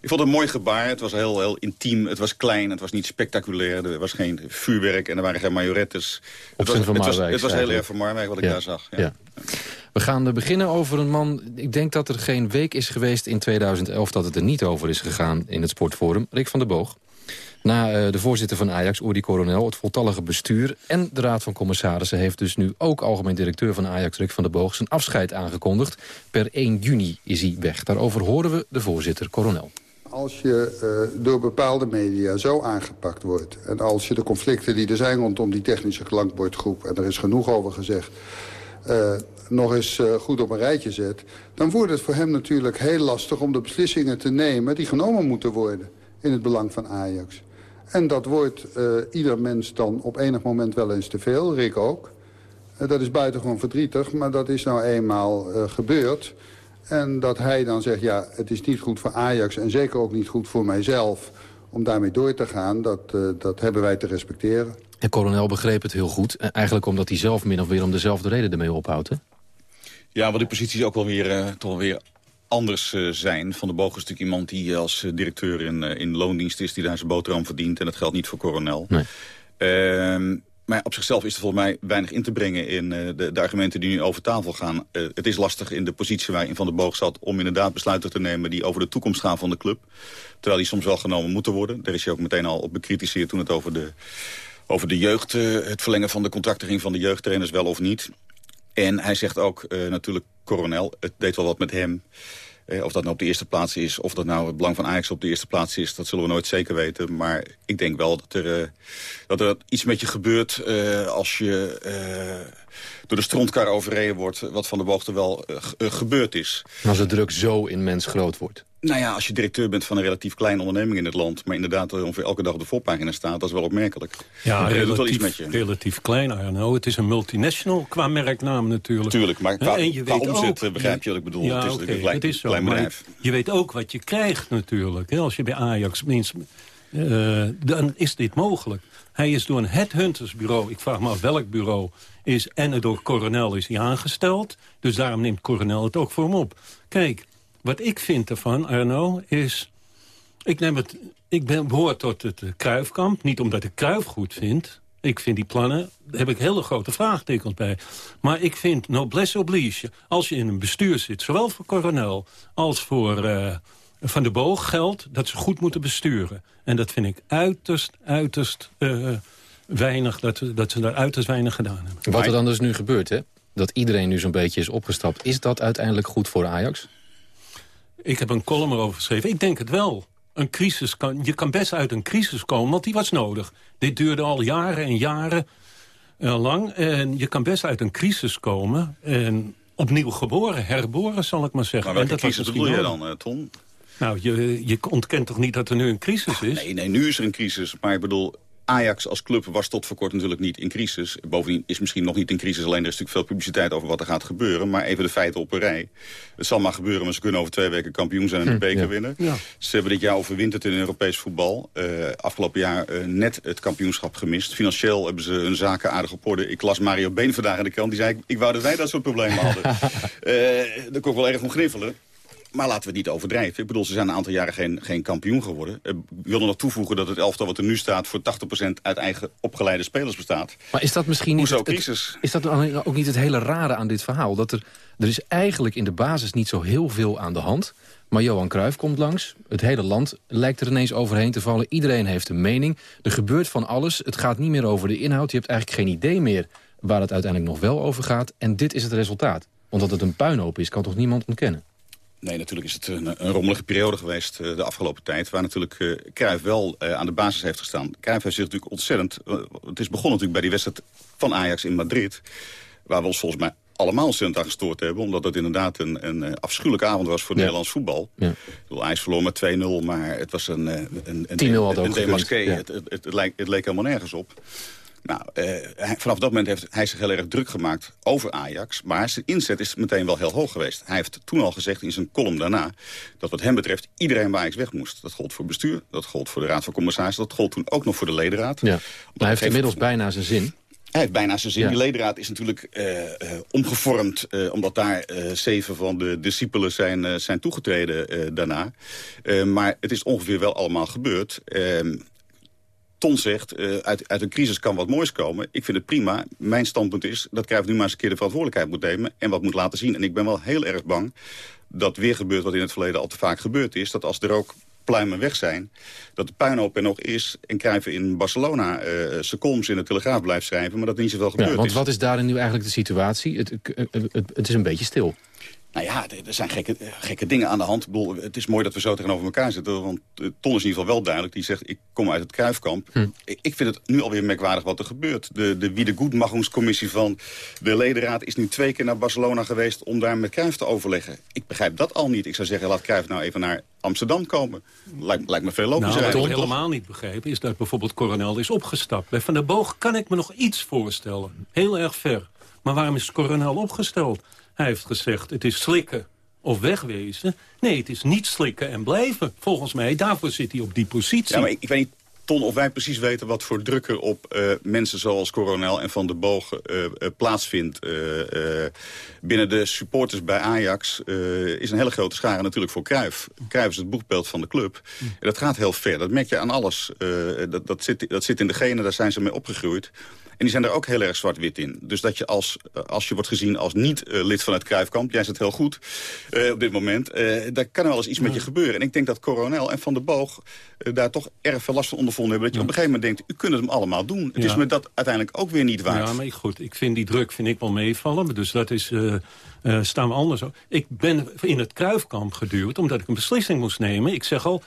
Speaker 14: Ik vond het een mooi gebaar. Het was heel, heel intiem. Het was klein. Het was niet spectaculair. Er was geen vuurwerk en er waren geen majorettes.
Speaker 9: Op
Speaker 14: het was, het was,
Speaker 9: het
Speaker 14: was heel erg van Marwijk wat ik
Speaker 9: ja.
Speaker 14: daar zag. Ja.
Speaker 9: Ja. We gaan beginnen over een man... Ik denk dat er geen week is geweest in 2011 dat het er niet over is gegaan in het Sportforum. Rick van der Boog. Na uh, de voorzitter van Ajax, Uri Coronel, het voltallige bestuur... en de Raad van Commissarissen heeft dus nu ook algemeen directeur van Ajax... Rick van der Boog zijn afscheid aangekondigd. Per 1 juni is hij weg. Daarover horen we de voorzitter Coronel.
Speaker 16: Als je uh, door bepaalde media zo aangepakt wordt... en als je de conflicten die er zijn rondom die technische klankbordgroep... en er is genoeg over gezegd... Uh, nog eens uh, goed op een rijtje zet... dan wordt het voor hem natuurlijk heel lastig om de beslissingen te nemen... die genomen moeten worden in het belang van Ajax. En dat wordt uh, ieder mens dan op enig moment wel eens te veel, Rick ook. Uh, dat is buitengewoon verdrietig, maar dat is nou eenmaal gebeurd. En dat hij dan zegt, ja, het is niet goed voor Ajax... en zeker ook niet goed voor mijzelf om daarmee door te gaan... dat, dat hebben wij te respecteren.
Speaker 9: En kolonel begreep het heel goed. Eigenlijk omdat hij zelf min of meer om dezelfde reden ermee ophoudt?
Speaker 14: Ja, want die posities ook wel weer, toch wel weer anders uh, zijn. Van de Boog is natuurlijk iemand die als uh, directeur in, in loondienst is... die daar zijn boterham verdient en dat geldt niet voor coronel. Nee. Ehm, maar op zichzelf is er volgens mij weinig in te brengen in de, de, argumenten die nu over tafel gaan. het is lastig in de positie waarin Van der Boog zat... om inderdaad besluiten te nemen die over de toekomst gaan van de club. Terwijl die soms wel genomen moeten worden. Daar is hij ook meteen al op bekritiseerd toen het over de, over de jeugd... het verlengen van de contracten ging van de jeugdtrainers wel of niet. En hij zegt ook natuurlijk, coronel, het deed wel wat met hem... Eh, of dat nou op de eerste plaats is, of dat nou het belang van Ajax op de eerste plaats is... dat zullen we nooit zeker weten. Maar ik denk wel dat er, uh, dat er iets met je gebeurt als je door de strontkar overreden wordt... wat van de boogte wel gebeurd is.
Speaker 9: Als de druk zo immens groot wordt.
Speaker 14: Nou ja, als je directeur bent van een relatief kleine onderneming in het land... maar inderdaad ongeveer elke dag op de voorpagina staat, dat is wel opmerkelijk.
Speaker 13: Ja, relatief, relatief klein, Arno. Het is een multinational qua merknaam natuurlijk.
Speaker 14: Tuurlijk, maar qua, en je qua weet omzet ook, begrijp je wat ik bedoel.
Speaker 13: Ja,
Speaker 14: het is
Speaker 13: okay,
Speaker 14: een klein,
Speaker 13: het is zo,
Speaker 14: klein bedrijf.
Speaker 13: Je weet ook wat je krijgt natuurlijk. Als je bij Ajax... Minst, uh, dan is dit mogelijk. Hij is door een headhuntersbureau, ik vraag me af welk bureau... is en door Coronel is hij aangesteld. Dus daarom neemt Coronel het ook voor hem op. Kijk, wat ik vind ervan, Arno, is... Ik, neem het, ik ben, behoor tot het Kruifkamp. Niet omdat ik Kruif goed vind. Ik vind die plannen, daar heb ik hele grote vraagtekens bij. Maar ik vind noblesse oblige. Als je in een bestuur zit, zowel voor Coronel als voor uh, Van de Boog... geldt dat ze goed moeten besturen. En dat vind ik uiterst, uiterst uh, weinig... Dat, dat ze daar uiterst weinig gedaan hebben.
Speaker 9: Wat er dan dus nu gebeurt, hè? Dat iedereen nu zo'n beetje is opgestapt. Is dat uiteindelijk goed voor Ajax?
Speaker 13: Ik heb een column erover geschreven. Ik denk het wel. Een crisis kan, je kan best uit een crisis komen, want die was nodig. Dit duurde al jaren en jaren uh, lang. En je kan best uit een crisis komen. En opnieuw geboren, herboren zal ik maar zeggen.
Speaker 14: Maar welke
Speaker 13: en dat
Speaker 14: crisis bedoel je dan, Ton?
Speaker 13: Nou, je, je ontkent toch niet dat er nu een crisis is?
Speaker 14: Nee, nee, nu is er een crisis. Maar ik bedoel, Ajax als club was tot voor kort natuurlijk niet in crisis. Bovendien is misschien nog niet in crisis, alleen er is natuurlijk veel publiciteit over wat er gaat gebeuren. Maar even de feiten op een rij. Het zal maar gebeuren, maar ze kunnen over twee weken kampioen zijn en de hm, beker ja. winnen. Ja. Ze hebben dit jaar overwinterd in Europees voetbal. Uh, afgelopen jaar uh, net het kampioenschap gemist. Financieel hebben ze hun zaken aardig op orde. Ik las Mario Been vandaag in de krant. Die zei, ik, ik wou dat wij dat soort problemen hadden. uh, daar kon ik wel erg om gniffelen. Maar laten we het niet overdrijven. Ik bedoel, ze zijn een aantal jaren geen, geen kampioen geworden. Ik wil er nog toevoegen dat het elftal wat er nu staat... voor 80% uit eigen opgeleide spelers bestaat.
Speaker 9: Maar is dat misschien niet...
Speaker 14: Hoezo crisis?
Speaker 9: Het, is dat ook niet het hele rare aan dit verhaal? Dat er, er is eigenlijk in de basis niet zo heel veel aan de hand... Maar Johan Cruijff komt langs. Het hele land lijkt er ineens overheen te vallen. Iedereen heeft een mening. Er gebeurt van alles. Het gaat niet meer over de inhoud. Je hebt eigenlijk geen idee meer waar het uiteindelijk nog wel over gaat. En dit is het resultaat. Want dat het een puinhoop is, kan toch niemand ontkennen?
Speaker 14: Nee, natuurlijk is het een, een rommelige periode geweest uh, de afgelopen tijd... waar natuurlijk uh, Cruijff wel uh, aan de basis heeft gestaan. Cruijff heeft zich natuurlijk ontzettend... het is begonnen natuurlijk bij die wedstrijd van Ajax in Madrid... waar we ons volgens mij allemaal ontzettend aan gestoord hebben... omdat het inderdaad een, een afschuwelijke avond was voor ja. Nederlands voetbal. Ja. Ajax verloor met 2-0, maar het was een, een, een, een,
Speaker 9: een,
Speaker 14: een demasqué. Ja. Het, het, het, het, leek, het leek helemaal nergens op. Nou, hij, vanaf dat moment heeft hij zich heel erg druk gemaakt over Ajax. Maar zijn inzet is meteen wel heel hoog geweest. Hij heeft toen al gezegd in zijn column daarna... dat wat hem betreft iedereen bij Ajax weg moest. Dat gold voor bestuur, dat gold voor de Raad van Commissarissen... dat gold toen ook nog voor de ledenraad.
Speaker 9: Ja. Maar hij heeft inmiddels bijna zijn zin.
Speaker 14: Hij heeft bijna zijn zin. Ja. Die ledenraad is natuurlijk uh, uh, omgevormd... Uh, omdat daar zeven van de discipelen zijn, zijn toegetreden daarna. maar het is ongeveer wel allemaal gebeurd. Ton zegt, uh, uit, uit een crisis kan wat moois komen. Ik vind het prima. Mijn standpunt is dat Cruijff nu maar eens een keer de verantwoordelijkheid moet nemen... en wat moet laten zien. En ik ben wel heel erg bang dat weer gebeurt wat in het verleden al te vaak gebeurd is. Dat als er ook pluimen weg zijn... dat de puinhoop er nog is en Cruijff in Barcelona uh, zijn columns in de Telegraaf blijft schrijven... maar dat er niet zoveel gebeurt.
Speaker 9: ja, want
Speaker 14: is.
Speaker 9: wat is daarin nu eigenlijk de situatie? Het, het, het is een beetje stil.
Speaker 14: Nou ja, er zijn gekke, gekke dingen aan de hand. het is mooi dat we zo tegenover elkaar zitten. Want eh, Ton is in ieder geval wel duidelijk. Die zegt, ik kom uit het Kruifkamp. Hm. Ik vind het nu alweer merkwaardig wat er gebeurt. De, de Wiedegoedmachungscommissie van de ledenraad... is nu twee keer naar Barcelona geweest om daar met Kruif te overleggen. Ik begrijp dat al niet. Ik zou zeggen, laat Kruif nou even naar Amsterdam komen. Lijkt, lijkt me veel logischer.
Speaker 13: Nou, wat ik helemaal niet begrepen is dat bijvoorbeeld Coronel is opgestapt. Bij Van der Boog kan ik me nog iets voorstellen. Heel erg ver. Maar waarom is Coronel opgesteld? Hij heeft gezegd, het is slikken of wegwezen. Nee, het is niet slikken en blijven. Volgens mij, daarvoor zit hij op die positie.
Speaker 14: Ja, maar ik, ik weet niet, Ton, of wij precies weten wat voor druk er op uh, mensen zoals Coronel en Van der Boog uh, uh, plaatsvindt. binnen de supporters bij Ajax is een hele grote schare natuurlijk voor Cruijff. Cruijff is het boegbeeld van de club. En dat gaat heel ver. Dat merk je aan alles. dat, dat, zit, dat zit in de genen, daar zijn ze mee opgegroeid. En die zijn er ook heel erg zwart-wit in. Dus dat je als, eh, als je wordt gezien als niet uh, lid van het Kruifkamp... jij zit heel goed uh, op dit moment... daar kan wel eens iets met je gebeuren. En ik denk dat Coronel en Van der Boog daar toch erg veel last van ondervonden hebben. Dat je op een gegeven moment denkt, u kunt het hem allemaal doen. Het is me dat uiteindelijk ook weer niet waard.
Speaker 13: Ja, maar goed, ik vind die druk vind ik wel meevallen. Dus dat is... staan we anders op. Ik ben in het Kruifkamp geduwd omdat ik een beslissing moest nemen. Ik zeg al,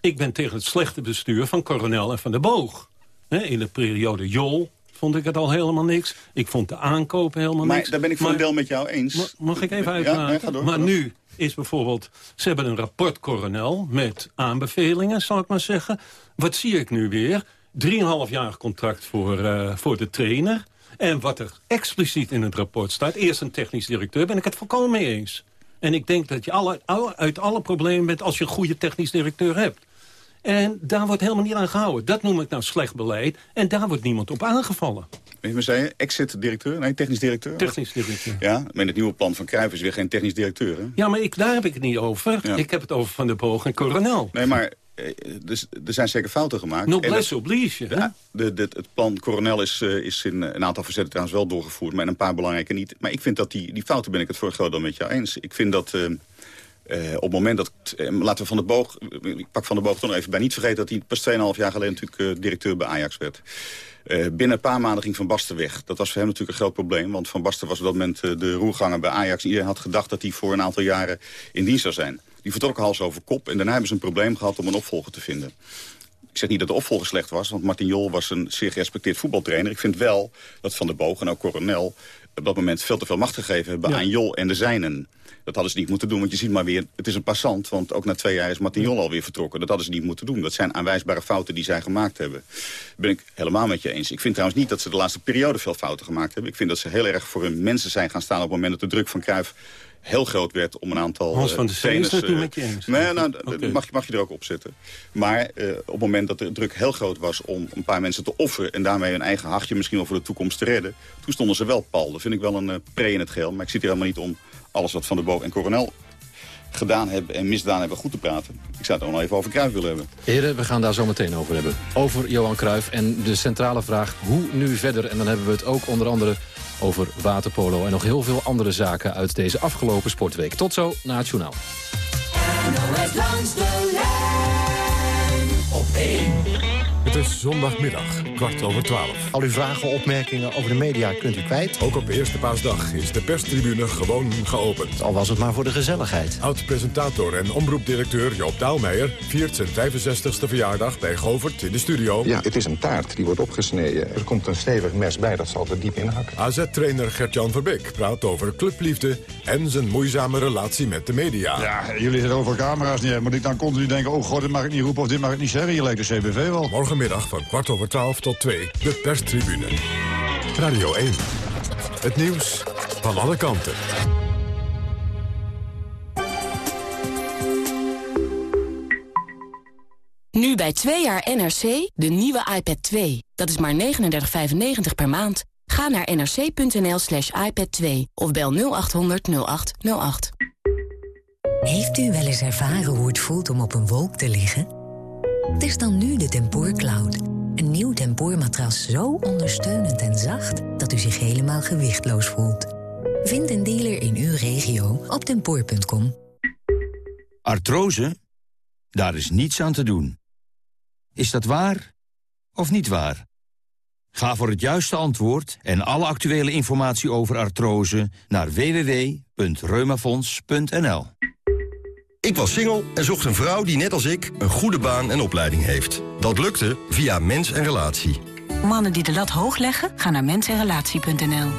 Speaker 13: ik ben tegen het slechte bestuur van Coronel en Van der Boog. in de periode Jol, vond ik het al helemaal niks. Ik vond de aankopen helemaal
Speaker 14: maar,
Speaker 13: niks.
Speaker 14: Daar ben ik voor een deel met jou eens.
Speaker 13: Mag ik even uitpraten? Ja, maar nu is bijvoorbeeld... Ze hebben een rapport coronel met aanbevelingen, zal ik maar zeggen. Wat zie ik nu weer? Drieënhalf jaar contract voor, uh, voor de trainer. En wat er expliciet in het rapport staat... eerst een technisch directeur, ben ik het volkomen mee eens. En ik denk dat je alle, uit alle problemen bent als je een goede technisch directeur hebt. En daar wordt helemaal niet aan gehouden. Dat noem ik nou slecht beleid. En daar wordt niemand op aangevallen.
Speaker 14: Wat zei je? Exit-directeur? Nee, technisch directeur?
Speaker 13: Technisch directeur.
Speaker 14: Ja, maar in het nieuwe plan van Cruijff is weer geen technisch directeur, hè?
Speaker 13: Ja, maar ik, daar heb ik het niet over. Ja. Ik heb het over Van der Boog en Coronel.
Speaker 14: Nee, maar dus, er zijn zeker fouten gemaakt.
Speaker 13: Noblesse oblige, hè?
Speaker 14: De, de, het plan Coronel is, uh, is in een aantal verzetten trouwens wel doorgevoerd... maar in een paar belangrijke niet. Maar ik vind dat die, die fouten ben ik het voor een groot deel met jou eens. Ik vind dat... Uh, uh, op het moment dat, uh, laten we Van de Boog, ik pak Van de Boog toch nog even bij, niet vergeten dat hij pas 2,5 jaar geleden natuurlijk uh, directeur bij Ajax werd. binnen een paar maanden ging Van Basten weg. Dat was voor hem natuurlijk een groot probleem, want Van Basten was op dat moment de roerganger bij Ajax. Iedereen had gedacht dat hij voor een aantal jaren in dienst zou zijn. Die vertrok hals over kop en daarna hebben ze een probleem gehad om een opvolger te vinden. Ik zeg niet dat de opvolger slecht was, want Martin Jol was een zeer gerespecteerd voetbaltrainer. Ik vind wel dat Van der Boog en ook Coronel op dat moment veel te veel macht gegeven hebben ja. aan Jol en de zijnen. Dat hadden ze niet moeten doen, want je ziet maar weer, het is een passant. Want ook na twee jaar is Martin Jol alweer vertrokken. Dat hadden ze niet moeten doen. Dat zijn aanwijsbare fouten die zij gemaakt hebben. ben ik helemaal met je eens. Ik vind trouwens niet dat ze de laatste periode veel fouten gemaakt hebben. Ik vind dat ze heel erg voor hun mensen zijn gaan staan op het moment dat de druk van Cruijff heel groot werd om een aantal
Speaker 13: Hans van de Steen is het met je eens.
Speaker 14: Nee, nou, okay. mag, mag je er ook op zetten. Maar uh, op het moment dat de druk heel groot was om een paar mensen te offeren... en daarmee hun eigen hachje misschien wel voor de toekomst te redden... toen stonden ze wel pal. Dat vind ik wel een uh, pre in het geheel. Maar ik zit hier helemaal niet om alles wat Van der Boog en Coronel gedaan hebben en misdaan hebben goed te praten. Ik zou het ook nog even over Cruijff willen hebben.
Speaker 9: Heren, we gaan daar zo meteen over hebben. Over Johan Cruijff en de centrale vraag hoe nu verder. En dan hebben we het ook onder andere over waterpolo... en nog heel veel andere zaken uit deze afgelopen sportweek. Tot zo na het journaal.
Speaker 17: NOS langs de lijn op 1.
Speaker 2: Het is zondagmiddag, kwart over twaalf.
Speaker 18: Al uw vragen, opmerkingen over de media kunt u kwijt.
Speaker 2: Ook op eerste paasdag is de perstribune gewoon geopend.
Speaker 18: Al was het maar voor de gezelligheid.
Speaker 2: Oud-presentator en omroepdirecteur Joop Daalmeijer... viert zijn 65ste verjaardag bij Govert in de studio.
Speaker 19: Ja, het is een taart, die wordt opgesneden. Er komt een stevig mes bij, dat zal er diep in hakken.
Speaker 2: AZ-trainer Gert-Jan Verbeek praat over clubliefde... en zijn moeizame relatie met de media.
Speaker 20: Ja, jullie zitten over camera's neer. Moet ik dan continu denken... oh god, dit mag ik niet roepen of dit mag ik niet zeggen. Je lijkt de CBV wel.
Speaker 2: Morgenmiddag van kwart over twaalf tot twee, de perstribune. Radio 1. Het nieuws van alle kanten.
Speaker 21: Nu bij twee jaar NRC, de nieuwe iPad 2. Dat is maar 39,95 per maand. Ga naar nrc.nl slash iPad 2 of bel 0800 0808.
Speaker 22: Heeft u wel eens ervaren hoe het voelt om op een wolk te liggen? Is dan nu de Tempoor Cloud. Een nieuw tempoormatras zo ondersteunend en zacht... dat u zich helemaal gewichtloos voelt. Vind een dealer in uw regio op tempoor.com.
Speaker 23: Artrose?
Speaker 24: Daar is niets aan te doen. Is dat waar of niet waar? Ga voor het juiste antwoord en alle actuele informatie over artrose naar www.reumafonds.nl.
Speaker 25: Ik was single en zocht een vrouw die net als ik een goede baan en opleiding heeft. Dat lukte via Mens en Relatie.
Speaker 21: Mannen die de lat hoog leggen, gaan naar mensenrelatie.nl.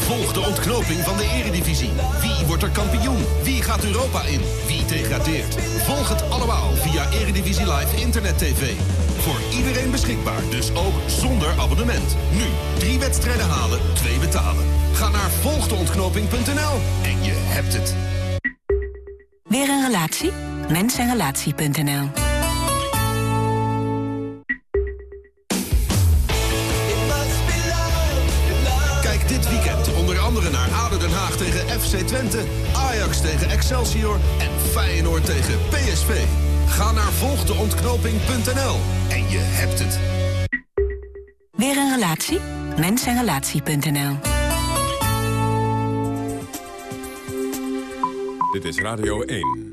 Speaker 23: Volg de ontknoping van de eredivisie. Wie wordt er kampioen? Wie gaat Europa in? Wie degradeert? Volg het allemaal via Eredivisie Live Internet TV. Voor iedereen beschikbaar, dus ook zonder abonnement. Nu, drie wedstrijden halen, twee betalen. Ga naar volgdeontknoping.nl en je hebt het.
Speaker 21: Weer een relatie? Mensenrelatie.nl
Speaker 23: Kijk dit weekend onder andere naar ADO Den Haag tegen FC Twente... Ajax tegen Excelsior en Feyenoord tegen PSV. Ga naar volgdeontknoping.nl en je hebt het.
Speaker 21: Weer een relatie? Mensenrelatie.nl
Speaker 2: Dit is Radio 1.